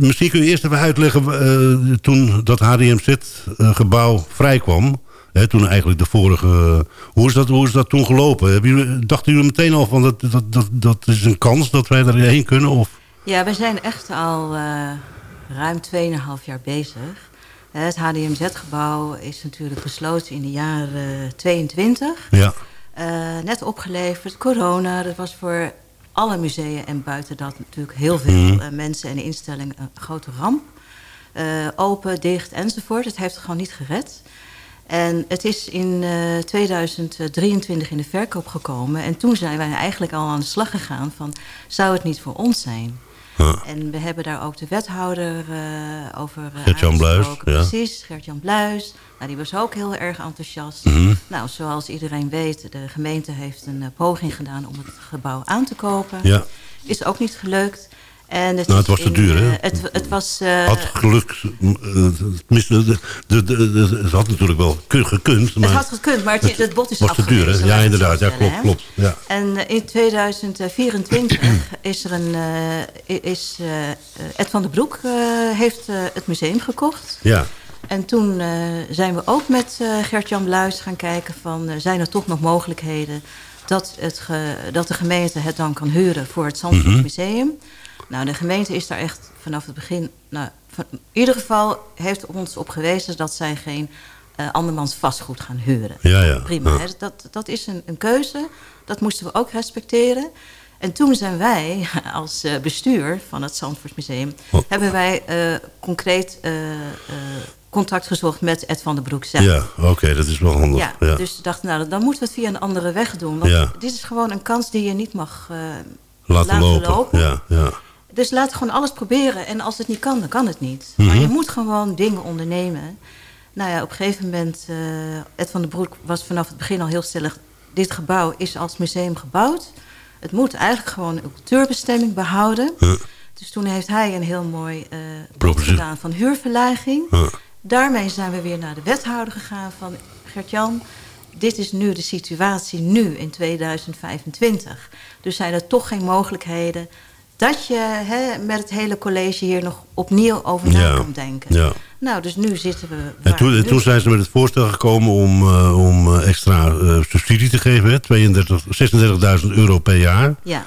misschien kun je eerst even uitleggen... eh, toen dat HDMZ-gebouw vrijkwam... Hè, toen eigenlijk de vorige... hoe, is dat, hoe is dat toen gelopen? Hebben jullie, dachten jullie meteen al van... Dat, dat, dat, dat is een kans dat wij erheen kunnen? Of? Ja, we zijn echt al eh, ruim 2,5 jaar bezig. Eh, Het HDMZ-gebouw is natuurlijk gesloten in de jaren 22. Ja, Eh, net opgeleverd, corona, dat was voor alle musea en buiten dat natuurlijk heel veel Mhm. eh, mensen en instellingen een grote ramp. Eh, open, dicht enzovoort. Het heeft het gewoon niet gered. En het is in eh, 2023 in de verkoop gekomen. En toen zijn wij eigenlijk al aan de slag gegaan van... zou het niet voor ons zijn? Ja. En we hebben daar ook de wethouder eh, over eh, Gert-Jan Bluis, ja. Precies, Gert-Jan Bluis. Nou, die was ook heel erg enthousiast. Mhm. Nou, zoals iedereen weet, de gemeente heeft een eh, poging gedaan om het gebouw aan te kopen. ja. Is ook niet gelukt. En het, Nou, het was te duur, hè? eh, het, het was... eh, had geluk... eh, tenminste, de, de, de, de- het had natuurlijk wel kun- gekund. Maar het had gekund, maar het, het bod is was te duur, hè? Ja, inderdaad. Ja, klopt, klopt. Ja. En eh, in 2024 is er een... eh, is, eh, Ed van der Broek eh, heeft eh, het museum gekocht. ja. En toen eh, zijn we ook met eh, Gert-Jan Bluis gaan kijken van... eh, zijn er toch nog mogelijkheden dat, het ge- dat de gemeente het dan kan huren voor het Zandvoort Mhm. Museum? Nou, de gemeente is daar echt vanaf het begin... Nou, van- in ieder geval heeft ons op gewezen dat zij geen eh, andermans vastgoed gaan huren. Ja, ja. Prima, Ja. hè? Dat, dat is een, een keuze. Dat moesten we ook respecteren. En toen zijn wij als eh, bestuur van het Zandvoortsmuseum... Oh. hebben wij eh, concreet contact gezocht met Ed van der Broek zelf. Ja, oké, dat is wel handig. Ja, Ja, dus we dachten, nou, dan moeten we het via een andere weg doen. Want Ja. dit is gewoon een kans die je niet mag eh, Laten, lopen. lopen. Ja, ja. Dus laat gewoon alles proberen. En als het niet kan, dan kan het niet. Mhm. Maar je moet gewoon dingen ondernemen. Nou ja, op een gegeven moment... eh, Ed van der Broek was vanaf het begin al heel stellig... dit gebouw is als museum gebouwd. Het moet eigenlijk gewoon een cultuurbestemming behouden. Dus toen heeft hij een heel mooi bod Propositie. gedaan van huurverlaging. Daarmee zijn we weer naar de wethouder gegaan van... Gert-Jan, dit is nu de situatie nu in 2025. Dus zijn er toch geen mogelijkheden dat je hè, met het hele college hier nog opnieuw over na Ja. kan denken. Ja. Nou, dus nu zitten we... En toen, toen zijn ze met het voorstel gekomen om, eh, om eh, extra eh, subsidie te geven. hè, 32 36.000 euro per jaar. Ja.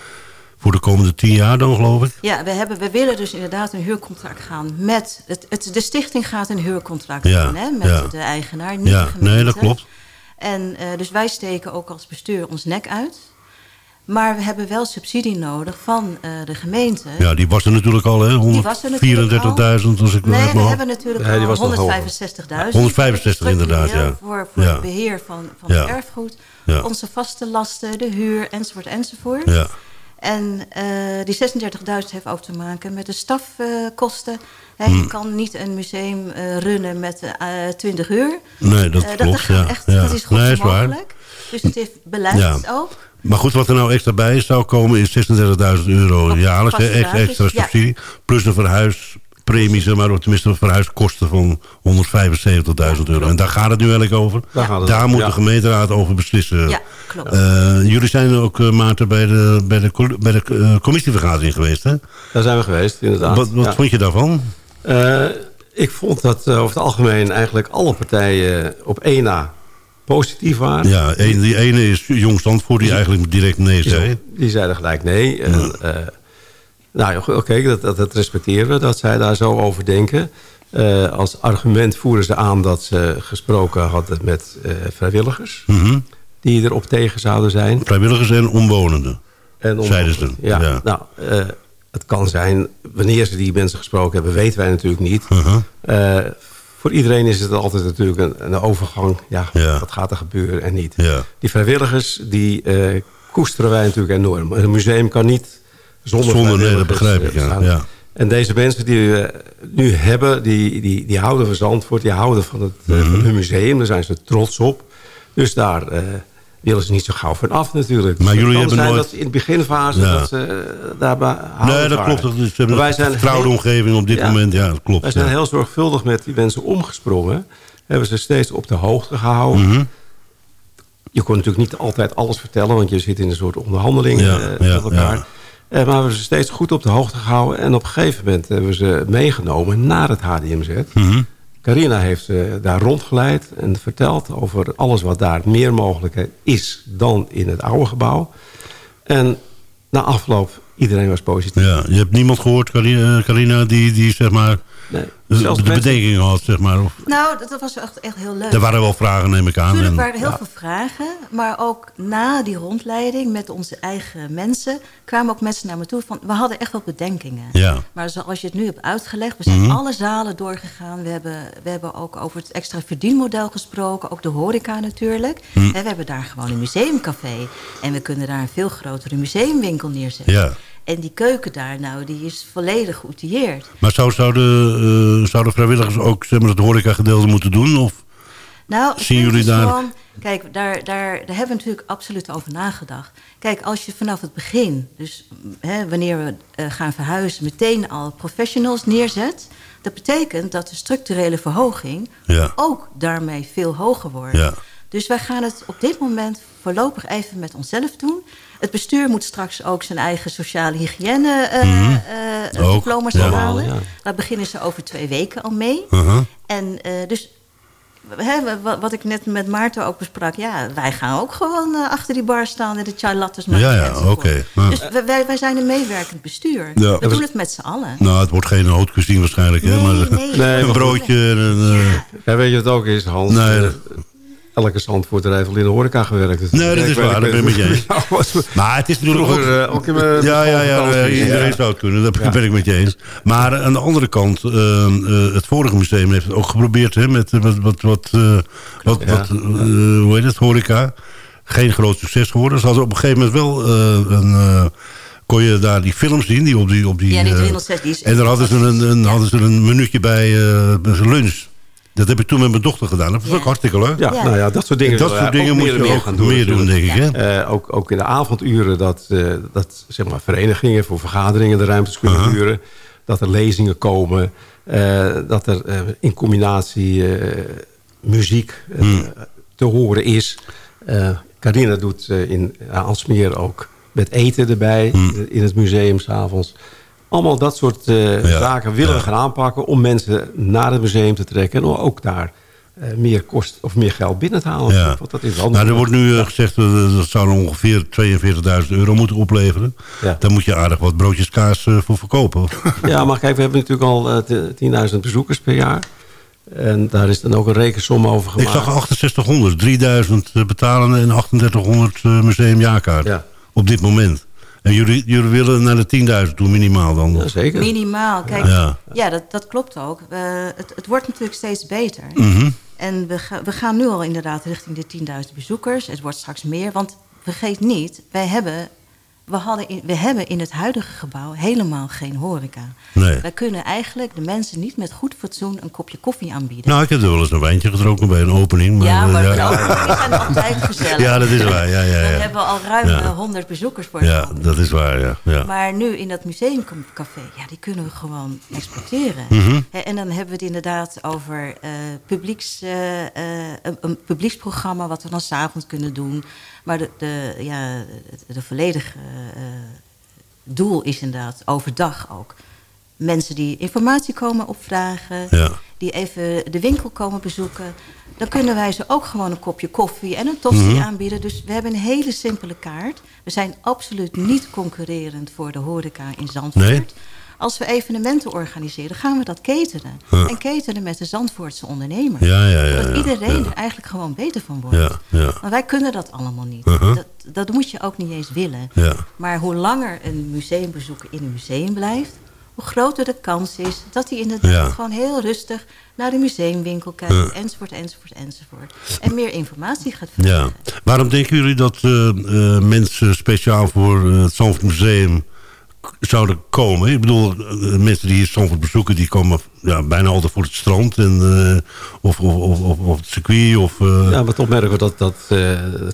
Voor de komende 10 jaar dan, geloof ik. Ja, we, hebben, we willen dus inderdaad een huurcontract gaan met... Het, het, de stichting gaat een huurcontract Ja, doen hè, met ja. de eigenaar, niet Ja, de nee, dat klopt. En dus wij steken ook als bestuur ons nek uit. Maar we hebben wel subsidie nodig van eh, de gemeente. Ja, die was er natuurlijk al, hè? Die was er natuurlijk 134.000 als ik Nee, heb we hebben natuurlijk Nee, die al was nog 165.000. 165 inderdaad, ja. Voor, voor Ja. het beheer van, van Ja. het erfgoed. Ja. Onze vaste lasten, de huur, enzovoort, enzovoort. Ja, En eh, die 36.000 heeft ook te maken met de stafkosten. Hè, Hmm. Je kan niet een museum eh, runnen met eh 20 uur. nee, dat klopt. gaat ja, echt, ja. dat is gewoon nee, waar. mogelijk. Dus het heeft beleid Ja. ook. Maar goed, wat er nou extra bij zou komen is 36.000 euro jaarlijks. hè, basis, extra ja. subsidie. Plus een verhuispremie, zeg maar, of tenminste een verhuiskosten van 175.000 euro. En daar gaat het nu eigenlijk over. Daar gaat het daar over, moet ja. de gemeenteraad over beslissen. Ja, klopt. Eh, jullie zijn ook, eh, Maarten, bij de, bij de, bij de eh, commissievergadering geweest, hè? Daar zijn we geweest, inderdaad. Wat, wat Ja. vond je daarvan? Eh, ik vond dat eh, over het algemeen eigenlijk alle partijen op één na positief waren. Ja, een, die ene is Jong Zandvoort, die eigenlijk direct nee zei. Die zeiden gelijk nee. En, eh, nou, ja, oké, dat, dat, dat respecteren we, dat zij daar zo over denken. Eh, als argument voeren ze aan dat ze gesproken hadden met eh, vrijwilligers... Mhm. die erop tegen zouden zijn. Vrijwilligers en omwonenden. En Zeiden ze. Ja, Ja. nou, het kan zijn, wanneer ze die mensen gesproken hebben, weten wij natuurlijk niet. Uh-huh. Voor iedereen is het altijd natuurlijk een, een overgang. Ja, Ja. wat gaat er gebeuren en niet. Ja. Die vrijwilligers, die eh, koesteren wij natuurlijk enorm. Een museum kan niet zonder, Zonder, nee, dat begrijp ik, eh, ja. ja. En deze mensen die we nu hebben, die, die, die houden van Zandvoort. Die houden van, het, eh, Mhm. van hun museum. Daar zijn ze trots op. Dus daar willen ze niet zo gauw van af natuurlijk. Maar jullie hebben zijn nooit- dat in de beginfase Ja. dat ze eh, daarbij Nee, dat waren. klopt. Ze hebben een vertrouwde omgeving op dit Ja. moment. Ja, dat klopt. Wij zijn ja. heel zorgvuldig met die mensen omgesprongen. Hebben ze steeds op de hoogte gehouden. Mhm. Je kon natuurlijk niet altijd alles vertellen... want je zit in een soort onderhandeling eh, met elkaar. ja. Eh, maar we hebben ze steeds goed op de hoogte gehouden. En op een gegeven moment hebben we ze meegenomen naar het HDMZ. Mhm. Carina heeft ze daar rondgeleid en verteld over alles wat daar meer mogelijk is dan in het oude gebouw. En na afloop, iedereen was positief. Ja, je hebt niemand gehoord, Carina, Carina die, die zeg maar Nee, de, zelfs de mensen- bedenkingen had, zeg maar. Of, Nou, dat, was echt, echt heel leuk. er waren wel vragen, neem ik aan. Natuurlijk En- waren er heel ja. veel vragen. Maar ook na die rondleiding met onze eigen mensen... kwamen ook mensen naar me toe van... we hadden echt wel bedenkingen. Ja. Maar zoals je het nu hebt uitgelegd... we zijn Mhm. alle zalen doorgegaan. We hebben, we hebben ook over het extra verdienmodel gesproken. Ook de horeca natuurlijk. Mhm. En we hebben daar gewoon een museumcafé. En we kunnen daar een veel grotere museumwinkel neerzetten. Ja. En die keuken daar, nou, die is volledig geoutilleerd. Maar zou, zouden, eh, zouden vrijwilligers ook zeg maar, het horeca-gedeelte moeten doen? Of? Nou, Zien jullie daar- Gewoon, kijk, daar, daar, daar hebben we natuurlijk absoluut over nagedacht. Kijk, als je vanaf het begin, dus mm, hè, wanneer we eh, gaan verhuizen, meteen al professionals neerzet. Dat betekent dat de structurele verhoging Ja. ook daarmee veel hoger wordt. Ja. Dus wij gaan het op dit moment voorlopig even met onszelf doen. Het bestuur moet straks ook zijn eigen sociale hygiëne eh, Mhm. eh, Ook, diploma's ja. halen. Ja. Daar beginnen ze over twee weken al mee. Uh-huh. En eh, dus hè, wa- wat ik net met Maarten ook besprak... ja, wij gaan ook gewoon eh, achter die bar staan... en de chai lattes maken Ja, ja, oké. Ja. Dus wij- wij, zijn een meewerkend bestuur. Ja. We doen het met z'n allen. Nou, het wordt geen haute waarschijnlijk. hè? Nee, Maar, nee. Nee, een broodje en eh, Ja, weet je wat het ook is, Hans? Nee, Elke zandvoorter heeft wel in de horeca gewerkt. Dus Nee, dat ik is waar, dat ben ik met je eens. Maar het is natuurlijk Vroeger, ook... eh, ook in mijn ja, ja, ja, eh, iedereen Ja. zou het kunnen. Dat Ja. ben ik met je eens. Maar aan de andere kant, eh, eh, het vorige museum heeft het ook geprobeerd... Hè, met wat, wat, wat, eh, wat, Ja. wat hoe heet het, horeca. Geen groot succes geworden. Ze hadden op een gegeven moment wel eh, een... eh, kon je daar die films zien, die op die... Op die Ja, die eh, 306, die is en daar hadden ze een, een, Ja. hadden ze een minuutje bij eh, zijn lunch. Dat heb ik toen met mijn dochter gedaan. Dat vond ik Ja. hartstikke leuk. Ja, Ja. nou ja, dat soort dingen, dat soort dingen ook moet je meer ook gaan doen. meer doen, denk ik. Hè? Eh, ook, ook in de avonduren dat, eh, dat zeg maar, verenigingen voor vergaderingen de ruimtes kunnen Uh-huh. huren. Dat er lezingen komen. eh, dat er in combinatie eh, muziek Hmm. te horen is. Eh Carina doet eh, in Aalsmeer ook met eten erbij Hmm. in het museum s'avonds. Allemaal dat soort eh, Ja, zaken willen ja. we gaan aanpakken... om mensen naar het museum te trekken... en om ook daar eh, meer kost of meer geld binnen te halen. Ja. Want dat is Nou, er wordt nu eh, gezegd dat dat zou ongeveer 42.000 euro moeten opleveren. Ja. Daar moet je aardig wat broodjes kaas voor verkopen. Ja, maar kijk, we hebben natuurlijk al eh, t- 10.000 bezoekers per jaar. En daar is dan ook een rekensom over Ik gemaakt. zag 6800, 3000 betalende en 3800 eh, museumjaarkaart. Ja. Op dit moment. En jullie, jullie willen naar de 10.000 toe, minimaal dan? Ja, zeker. Minimaal. Kijk, Ja. ja, dat, dat klopt ook. Eh, het, het wordt natuurlijk steeds beter. Mhm. En we, ga- we gaan nu al inderdaad richting de 10.000 bezoekers. Het wordt straks meer. Want vergeet niet, wij hebben, we, hadden in, we hebben in het huidige gebouw helemaal geen horeca. Nee. Wij kunnen eigenlijk de mensen niet met goed fatsoen een kopje koffie aanbieden. Nou, ik heb er wel eens een wijntje gedronken bij een opening. Maar, ja, eh, maar ja, openingen zijn altijd gezellig. Ja, dat is waar. Ja, ja, Dan ja. hebben we al ruim Ja. eh, 100 bezoekers voor ja, dat is waar, ja. ja. Maar nu in dat museumcafé, ja, die kunnen we gewoon exporteren. Mhm. En dan hebben we het inderdaad over eh, publieks, een, een publieksprogramma... wat we dan s'avonds kunnen doen. Maar de, de, ja, de, de volledige eh, doel is inderdaad overdag ook. Mensen die informatie komen opvragen... Ja. die even de winkel komen bezoeken... dan kunnen wij ze ook gewoon een kopje koffie en een tosti Mhm. aanbieden. Dus we hebben een hele simpele kaart. We zijn absoluut niet concurrerend voor de horeca in Zandvoort. Nee? Als we evenementen organiseren, gaan we dat cateren. Huh. En cateren met de Zandvoortse ondernemers. Ja, ja, ja, ja, iedereen er eigenlijk gewoon beter van wordt. Ja, ja. Maar wij kunnen dat allemaal niet. Uh-huh. dat, dat moet je ook niet eens willen. Ja. Maar hoe langer een museumbezoeker in een museum blijft... hoe groter de kans is dat hij inderdaad gewoon heel rustig naar de museumwinkel kijkt, enzovoort, enzovoort, enzovoort. En meer informatie gaat Ja. vragen. Waarom denken jullie dat eh, eh, mensen speciaal voor eh, het Zandvoort Museum zouden komen? Ik bedoel, eh, mensen die hier Zandvoort bezoeken... die komen ja, bijna altijd voor het strand en, eh, of, of, of, of, het circuit. Of, eh, Ja, maar toch merken we dat, dat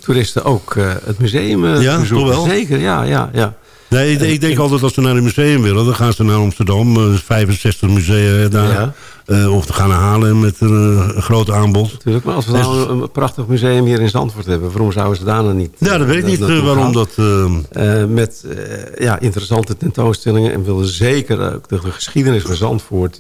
toeristen ook het museum Ja, bezoeken. toch wel? Zeker, ja, ja, ja. Nee, ik, ik denk altijd als ze naar een museum willen... dan gaan ze naar Amsterdam, eh, 65 musea eh, daar. Ja. Eh, of te gaan Haarlem met een, eh, een groot aanbod. Natuurlijk, maar als we nou een, een prachtig museum hier in Zandvoort hebben... waarom zouden ze daar dan niet... Ja, dat weet ik niet waarom dat... met ja, interessante tentoonstellingen. En willen zeker ook de, de geschiedenis van Zandvoort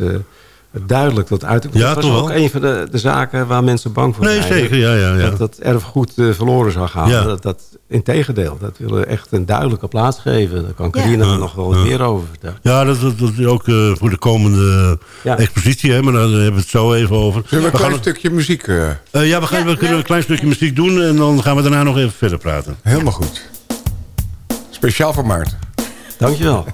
duidelijk tot uit. Ja, dat was wel. ook een van de, de zaken waar mensen bang voor Nee, zijn. zeker, ja, ja, ja. Dat dat erfgoed eh, verloren zou gaan. Ja. Dat, dat, integendeel, dat willen we echt een duidelijke plaats geven. Daar kan Carina Ja. nog wel wat Ja. meer over vertellen. Ja, dat, dat, dat is ook eh, voor de komende Ja. expositie, hè, maar daar hebben we het zo even over. Zullen we een We gaan klein stukje muziek... eh, Eh, ja, we, gaan, we kunnen een klein stukje muziek doen en dan gaan we daarna nog even verder praten. helemaal goed. Speciaal voor Maarten. Dankjewel.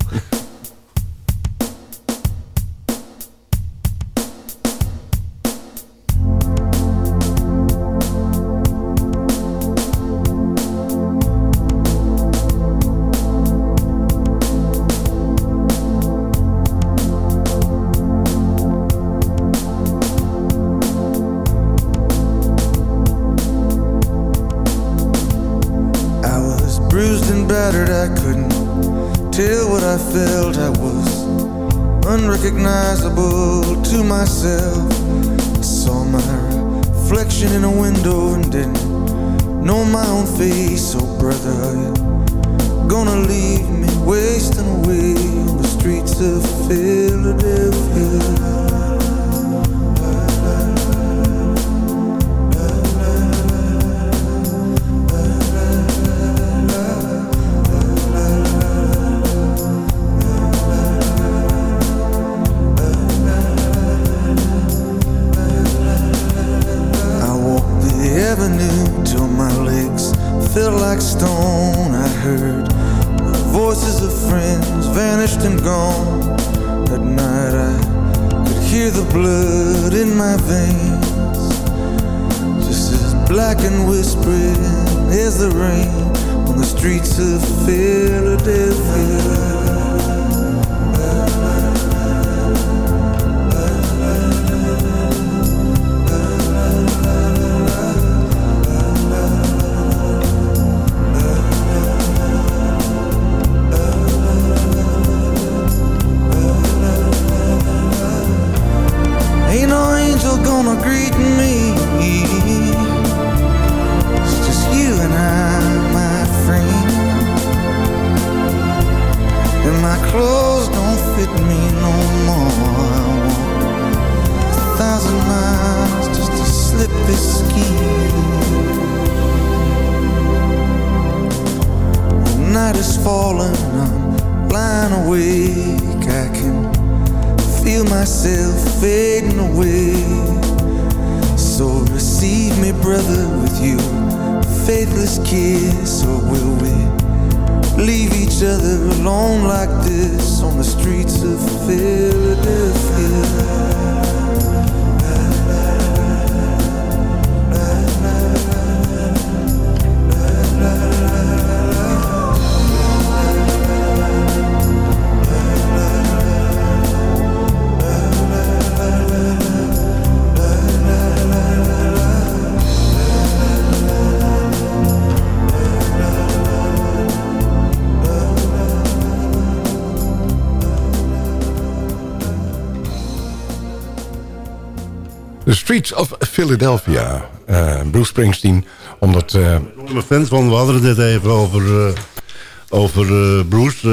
The Streets of Philadelphia. Eh, Bruce Springsteen. Omdat... eh, Ik ben een fan van, we hadden het net even over, eh, over eh, Bruce.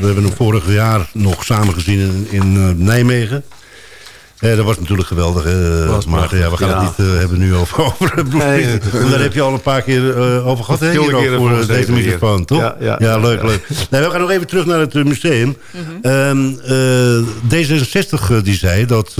We hebben hem vorig jaar nog samen gezien in, in eh, Nijmegen. Eh, dat was natuurlijk geweldig. hè. Was maar ja, we gaan ja. het niet hebben nu over, over Bruce Nee, Daar heb je al een paar keer eh, over gehad. hè, Verschillende hier ook keren voor deze microfoon, toch? Ja, ja, ja, leuk, ja. leuk. Nee, we gaan nog even terug naar het museum. Ehm, eh, D66 eh, die zei dat...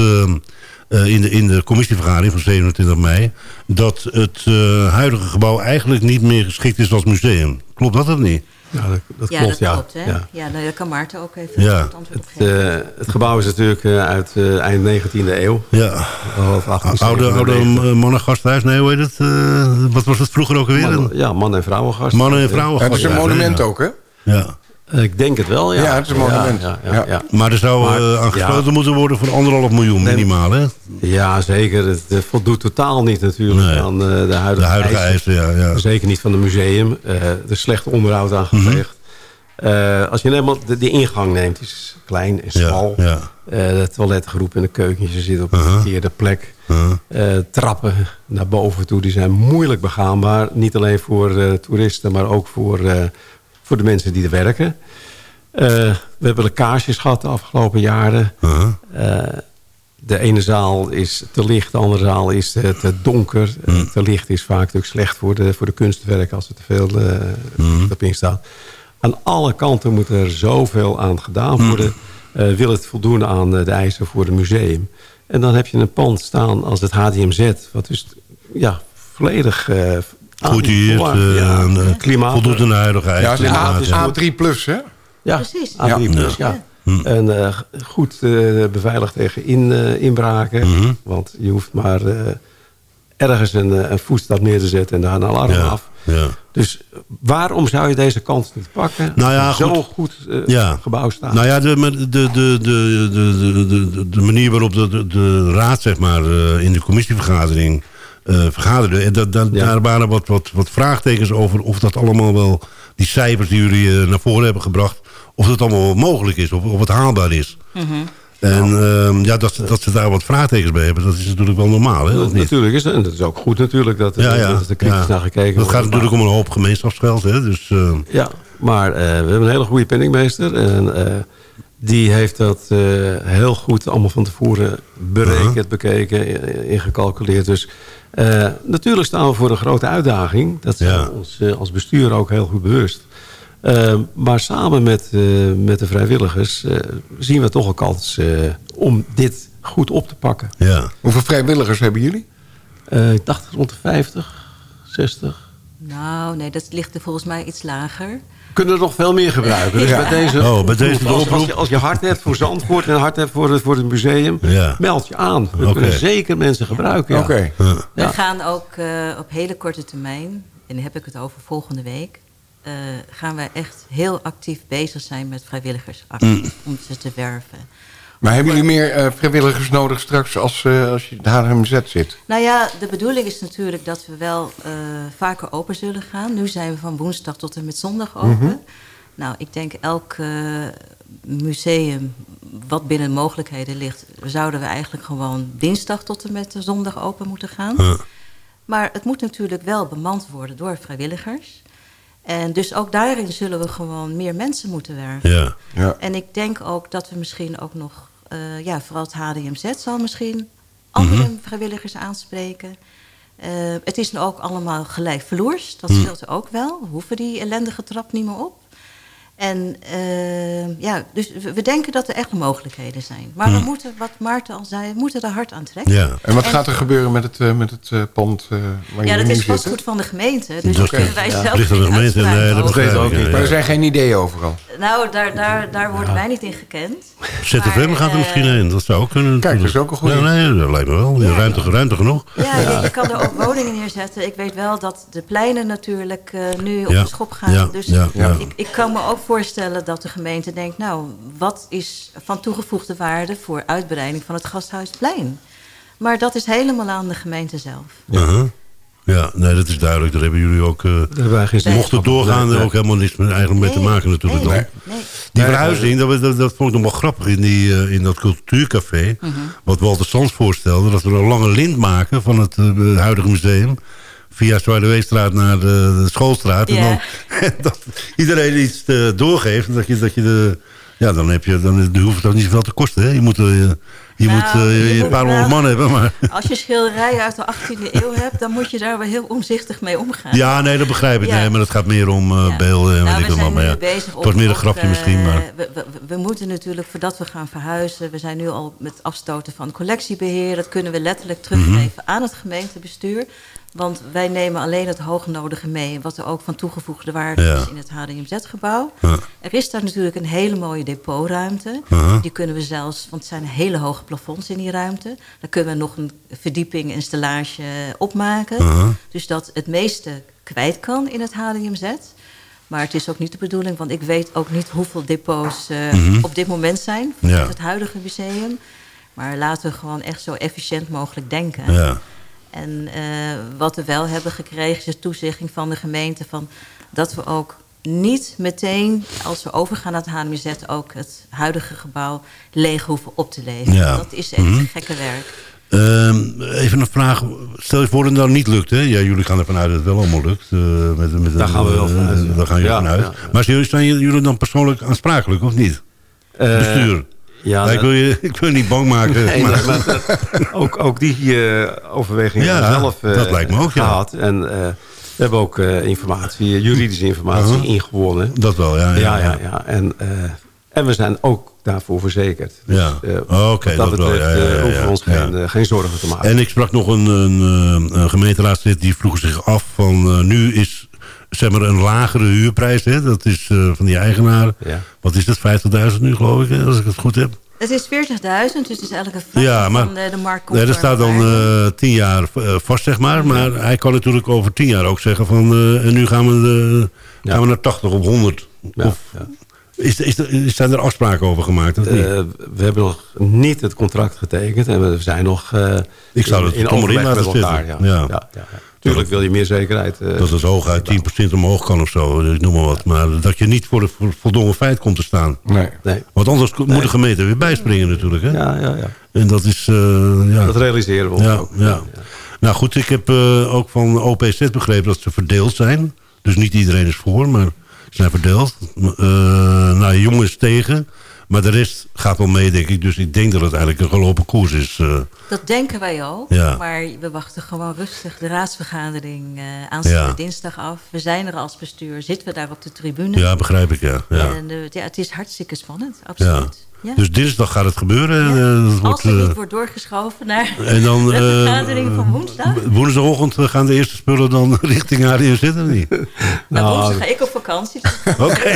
eh, in, de, in de commissievergadering van 27 mei... dat het eh, huidige gebouw eigenlijk niet meer geschikt is als museum. Klopt dat of niet? Ja, dat, dat ja, klopt, dat ja. klopt, hè? ja. Ja, nou, daar kan Maarten ook even Ja. het antwoord op Het, geven. eh, het gebouw is natuurlijk eh, uit eh, eind 19e eeuw. Ja. Half 78, Oude, oude 99. mannengasthuis, nee, hoe heet het? Eh, wat was het vroeger ook alweer? Man- ja, man- en vrouwengast. Mannen- en Ja, het is een monument ja. ook, hè? Ja. Ik denk het wel, ja. Ja, het is een monument. Ja, ja, Ja. ja. Maar er zou Maar, eh, aan gesloten ja. moeten worden voor anderhalf miljoen minimaal, hè? Ja, zeker. Het voldoet totaal niet natuurlijk Nee. aan eh, de De huidige, huidige eisen, ja. ja. Zeker niet van het museum. Eh, er is slecht onderhoud aan gepleegd. Eh, als je helemaal de, de ingang neemt, is klein en smal. ja. Eh, de toiletgroep en de keukentje zit op een Uh-huh. verkeerde plek. Eh, trappen naar boven toe, die zijn moeilijk begaanbaar. Niet alleen voor eh, toeristen, maar ook voor, eh, voor de mensen die er werken. Eh, we hebben lekkages gehad de afgelopen jaren. Uh-huh. Eh, de ene zaal is te licht, de andere zaal is te, te donker. Eh, Mm. te licht is vaak natuurlijk slecht voor de, voor de kunstwerken als er te veel eh, Mm. op in staat. Aan alle kanten moet er zoveel aan gedaan Mm. worden. eh, wil het voldoen aan de eisen voor het museum. En dan heb je een pand staan als het HDMZ. Wat dus ja, volledig... Ah, goed hier, uh, klimaat. een Ja, het is A3 plus, hè? Ja, Precies. A3 plus, ja. Hm. En eh, goed eh, beveiligd tegen in, inbraken. Mhm. Want je hoeft maar ergens een, een, voetstap neer te zetten en daar een alarm af. Ja. Dus waarom zou je deze kans niet pakken? Nou ja, zo goed, gebouw staat. Nou ja, de, de, de, de, de, de, manier waarop de, de, de raad zeg maar, in de commissievergadering eh, vergaderde... En dat, dat, Ja. daar waren wat, wat, wat vraagtekens over of dat allemaal wel... die cijfers die jullie eh, naar voren hebben gebracht... of dat allemaal wel mogelijk is, of, of het haalbaar is. En ehm, ja, dat, ze- dat ze daar wat vraagtekens bij hebben, dat is natuurlijk wel normaal, hè? Niet? natuurlijk is dat, en dat is ook goed natuurlijk dat, Ja, ja. dat er kritisch ja. naar gekeken Dat wordt. gaat natuurlijk om een hoop gemeenschapsgeld, hè? Dus, eh, Ja, maar eh, we hebben een hele goede penningmeester. En eh, die heeft dat eh, heel goed allemaal van tevoren berekend, Uh-huh. bekeken, ingecalculeerd. Dus eh, natuurlijk staan we voor een grote uitdaging. Dat zijn Ja. we ons eh, als bestuur ook heel goed bewust. Eh, maar samen met, eh, met de vrijwilligers eh, zien we toch een kans eh, om dit goed op te pakken. ja. Hoeveel vrijwilligers hebben jullie? Eh, ik dacht rond de 50, 60. Nou, nee, dat ligt er volgens mij iets lager. Kunnen er nog veel meer gebruiken. Dus Ja. bij deze, Oh, bij deze de als, oproep. als, je, als je hart hebt voor Zandvoort en hart hebt voor het, voor het museum... Ja. meld je aan. We kunnen zeker mensen gebruiken. ja. Oké. Ja. We gaan ook eh, op hele korte termijn, en dan heb ik het over volgende week... eh, gaan wij echt heel actief bezig zijn met vrijwilligersacties om ze te werven. Maar hebben jullie meer eh, vrijwilligers nodig straks als, eh, als je de HMZ zit? Nou ja, de bedoeling is natuurlijk dat we wel eh, vaker open zullen gaan. Nu zijn we van woensdag tot en met zondag open. Nou, ik denk elk eh, museum wat binnen mogelijkheden ligt... zouden we eigenlijk gewoon dinsdag tot en met zondag open moeten gaan. Maar het moet natuurlijk wel bemand worden door vrijwilligers. En dus ook daarin zullen we gewoon meer mensen moeten werven. Ja. Ja. En ik denk ook dat we misschien ook nog, eh, ja, vooral het HDMZ zal misschien andere Mhm. vrijwilligers aanspreken. Eh, het is nu ook allemaal gelijkvloers, dat Mhm. scheelt ook wel. We hoeven die ellendige trap niet meer op. En eh, ja, dus we, denken dat er echt mogelijkheden zijn. Maar we moeten, wat Maarten al zei, we moeten er hard aan trekken. Ja. En wat gaat er gebeuren met het, eh, met het eh, pand eh, waar Ja, dat is vastgoed van de gemeente. Dus Dat daar kunnen wij is- zelf ligt aan de gemeente, nee, dat begrijp ook niet. ja, Maar er ja. zijn geen ideeën overal. Nou, daar, daar, daar worden wij niet in gekend. ZFM Maar, gaat er misschien heen, dat zou ook kunnen. Kijk, dat is ook een goeie. Ja, nee, dat lijkt me wel. Ja. Ruimte, ruimte genoeg. Ja, Je, je kan er ook woningen neerzetten. Ik weet wel dat de pleinen natuurlijk eh, nu op Ja, de schop gaan. ja, dus ja, ja. Ik, ik kan me ook voorstellen dat de gemeente denkt... nou, wat is van toegevoegde waarde voor uitbreiding van het Gasthuisplein? Maar dat is helemaal aan de gemeente zelf. Uh-huh. Ja, nee, dat is duidelijk. Daar hebben jullie ook... eh, geen mocht het doorgaan, er ook helemaal niks meer eigenlijk mee te maken natuurlijk. nee, dan. nee. Die verhuizing, dat, dat, dat vond ik nog wel grappig in, die, eh, in dat cultuurcafé. Mhm. Wat Walter Sands voorstelde. Dat we een lange lint maken van het eh, huidige museum. Via Zwaardeweestraat naar de, de schoolstraat. En dan dat iedereen iets eh, doorgeeft. Dat je, dat je de, ja, dan, heb je, dan hoeft het ook niet zoveel te kosten. Hè? Je moet, eh, je Nou, moet eh, je een moet paar wel- honderd man hebben. Maar, Als je schilderijen uit de 18e eeuw hebt... dan moet je daar wel heel omzichtig mee omgaan. ja, nee, dat begrijp ik. Ja. Nee, maar het gaat meer om Ja. beelden en Nou, weet ik wat. Maar ja, bezig het wordt meer een grapje misschien. Maar, We, we, we moeten natuurlijk, voordat we gaan verhuizen... we zijn nu al met afstoten van collectiebeheer... dat kunnen we letterlijk teruggeven Mhm. aan het gemeentebestuur. Want wij nemen alleen het hoognodige mee. Wat er ook van toegevoegde waarde Ja. is in het HDMZ-gebouw. Ja. Er is daar natuurlijk een hele mooie depotruimte. Aha. Die kunnen we zelfs, want het zijn hele hoge plafonds in die ruimte. Daar kunnen we nog een verdieping, een stellage opmaken. Aha. Dus dat het meeste kwijt kan in het HDMZ. Maar het is ook niet de bedoeling, want ik weet ook niet hoeveel depots Mhm. op dit moment zijn Ja. het huidige museum. Maar laten we gewoon echt zo efficiënt mogelijk denken. Ja. En eh, wat we wel hebben gekregen is de toezegging van de gemeente van dat we ook niet meteen, als we overgaan naar het HMZ, ook het huidige gebouw leeg hoeven op te leveren. Ja. Dat is echt Mhm. gekke werk. Ehm, even een vraag. Stel je voor dat het dan niet lukt. Hè? Ja, jullie gaan ervan uit dat het wel allemaal lukt. eh, met, met Daar gaan we wel eh, vanuit, ja. Daar gaan jullie Ja, vanuit. ja, ja. Maar zijn jullie- dan persoonlijk aansprakelijk of niet? Eh, Bestuur. Ja, ik, wil je, ik wil je niet bang maken. Nee, maar- nee, maar dat- ook, ook die eh overweging Ja, hebben we zelf eh, dat lijkt me ook, ja. gehad. En eh, we hebben ook informatie, juridische informatie Uh-huh. ingewonnen. Dat wel, ja. Ja, ja, ja. En, en we zijn ook daarvoor verzekerd. Dus, Ja. Oké, wat dat dat wel, betreft ja, ja, ons geen, geen zorgen te maken. En ik sprak nog een, een, een gemeenteraadslid die vroeg zich af van nu is zeg maar een lagere huurprijs. Hè? Dat is eh, van die eigenaar. Ja. Wat is dat? 50.000 nu geloof ik, hè, als ik het goed heb. Het is 40.000, dus het is eigenlijk een fractie Ja, maar van de, de markt. nee, er staat dan eh, tien jaar eh, vast, zeg maar. Maar hij kan natuurlijk over tien jaar ook zeggen van... eh, en nu gaan we, eh, gaan we naar 80 of 100. Ja, of, ja. Is, is, er- zijn er afspraken over gemaakt of niet? Eh, we hebben nog niet het contract getekend en we zijn nog eh, Ik zou het in, in er overleg met elkaar. Ja. Ja. Tuurlijk wil je meer zekerheid. eh, dat het hooguit 10% omhoog kan of zo, dus noem maar wat. Maar dat je niet voor het voldongen feit komt te staan. Nee. nee. Want anders moet de gemeente weer bijspringen natuurlijk. Hè? Ja, ja, ja. En dat is... eh, ja. Dat realiseren we ons ja, ook. Ja. Nou goed, ik heb eh, ook van OPZ begrepen dat ze verdeeld zijn. Dus niet iedereen is voor, maar ze zijn verdeeld. Eh nou, jongens tegen. Maar de rest gaat wel mee, denk ik. Dus ik denk dat het eigenlijk een gelopen koers is. eh. Dat denken wij ook. Ja. Maar we wachten gewoon rustig de raadsvergadering eh aanstaande Ja. dinsdag af. We zijn er als bestuur, zitten we daar op de tribune. ja, begrijp ik, ja. ja. En eh, ja, het is hartstikke spannend, absoluut. Ja. Dus dinsdag gaat het gebeuren. en, dat Als wordt, het eh, niet wordt doorgeschoven naar en dan, de eh, vergadering van woensdag. Woensdagochtend gaan de eerste spullen dan richting ADO zitten, of niet? Nou, Nou, woensdag ga ik op vakantie. dus- Oké.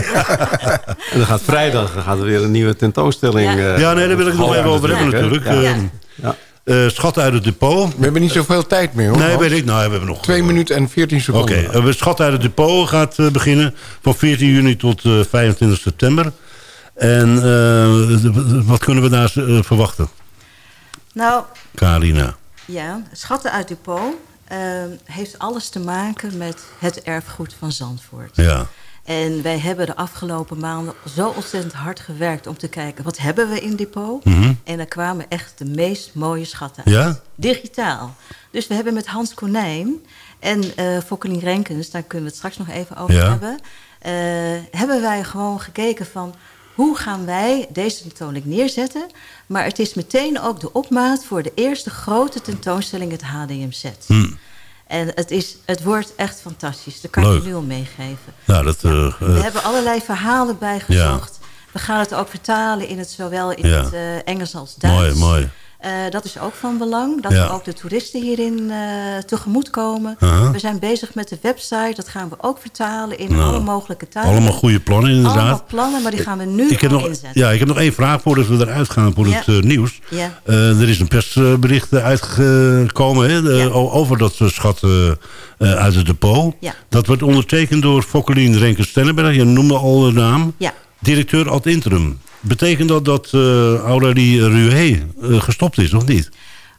En dan gaat vrijdag dan gaat er weer een nieuwe tentoonstelling. Ja. eh, Ja, nee, daar wil ik nog even over hebben natuurlijk. Ja. Eh, Ja. eh, schatten uit het depot. We hebben niet zoveel tijd meer hoor. Nee, weet ik. Nou, we hebben nog... 2 minuten en 14 Oké, seconden. eh, we schatten uit het depot gaat beginnen van 14 juni tot eh, 25 september. En eh, wat kunnen we daar eh, verwachten, Nou, Karina? ja, schatten uit depot eh, heeft alles te maken met het erfgoed van Zandvoort. Ja, En wij hebben de afgelopen maanden zo ontzettend hard gewerkt om te kijken... wat hebben we in depot? Mhm. En daar kwamen echt de meest mooie schatten uit. Ja? Digitaal. Dus we hebben met Hans Konijn en eh Fokkeling Renkens... daar kunnen we het straks nog even over Ja. hebben... hebben wij gewoon gekeken van... hoe gaan wij deze tentoonstelling neerzetten? Maar het is meteen ook de opmaat voor de eerste grote tentoonstelling... het HDMZ. Hm. En het, is, het wordt echt fantastisch. Dat kan Leuk. je nu al meegeven. Nou, dat... eh, eh, We hebben allerlei verhalen bijgezocht. We gaan het ook vertalen in het zowel in het eh, Engels als Duits. mooi, mooi. Eh, dat is ook van belang. Dat Ja. we ook de toeristen hierin eh tegemoet komen. Aha. We zijn bezig met de website. Dat gaan we ook vertalen in Nou, alle mogelijke talen. Allemaal goede plannen inderdaad. Allemaal plannen, maar die gaan we nu Ik heb, nog, inzetten. ja, ik heb nog één vraag voordat we eruit gaan voor Ja. het eh, nieuws. Ja. Er is een persbericht uitgekomen hè, over dat schat uit het depot. Dat wordt ondertekend door Fokkelien Renkens-Stellenberg. Je noemde al de naam. Ja. Directeur ad interim. Betekent dat dat uh, Aurélie Rué eh, gestopt is, of niet?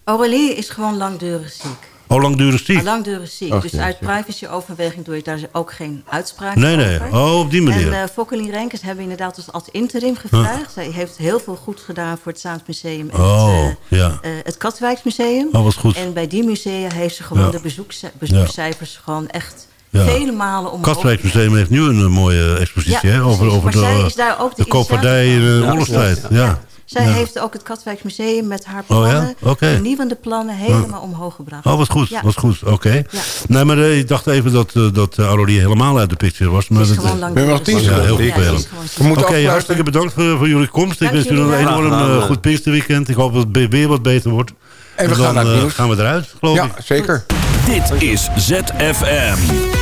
Aurélie is gewoon langdurig ziek. Al langdurig ziek? Maar langdurig ziek. Ach, dus uit privacyoverweging doe ik daar ook geen uitspraak Nee, nee. over. Oh, op die manier. En uh, Fokkeling Renkers hebben we inderdaad als, als interim gevraagd. Zij heeft heel veel goed gedaan voor het Staatsmuseum en Oh, het, ja. uh, het Katwijksmuseum. Oh, wat goed. En bij die musea heeft ze gewoon Ja. de bezoeks, bezoekcijfers gewoon echt Ja. vele malen omhoog. Katwijksmuseum heeft nu een eh, mooie expositie Ja, hè, over, over de, de koopvaardij in de oorlogstijd. Ja. Zij Ja. heeft ook het Katwijksmuseum met haar Oh ja? plannen, Oké. vernieuwende plannen, helemaal omhoog gebracht. Oh, wat goed, Ja. wat goed. Oké. Ja. Nee, maar eh, ik dacht even dat, eh, dat uh, Aurélie helemaal uit de picture was. Maar is dat, gewoon lang We hebben nog tien Ja, seconden. heel Ja, die is gewoon Oké, hartstikke bedankt voor, voor jullie komst. Ik wens jullie een enorm goed Pinksterweekend. Ik hoop dat het weer wat beter wordt. En we dan gaan naar het nieuws. gaan we eruit, geloof Ja, ik. zeker. Dit is ZFM.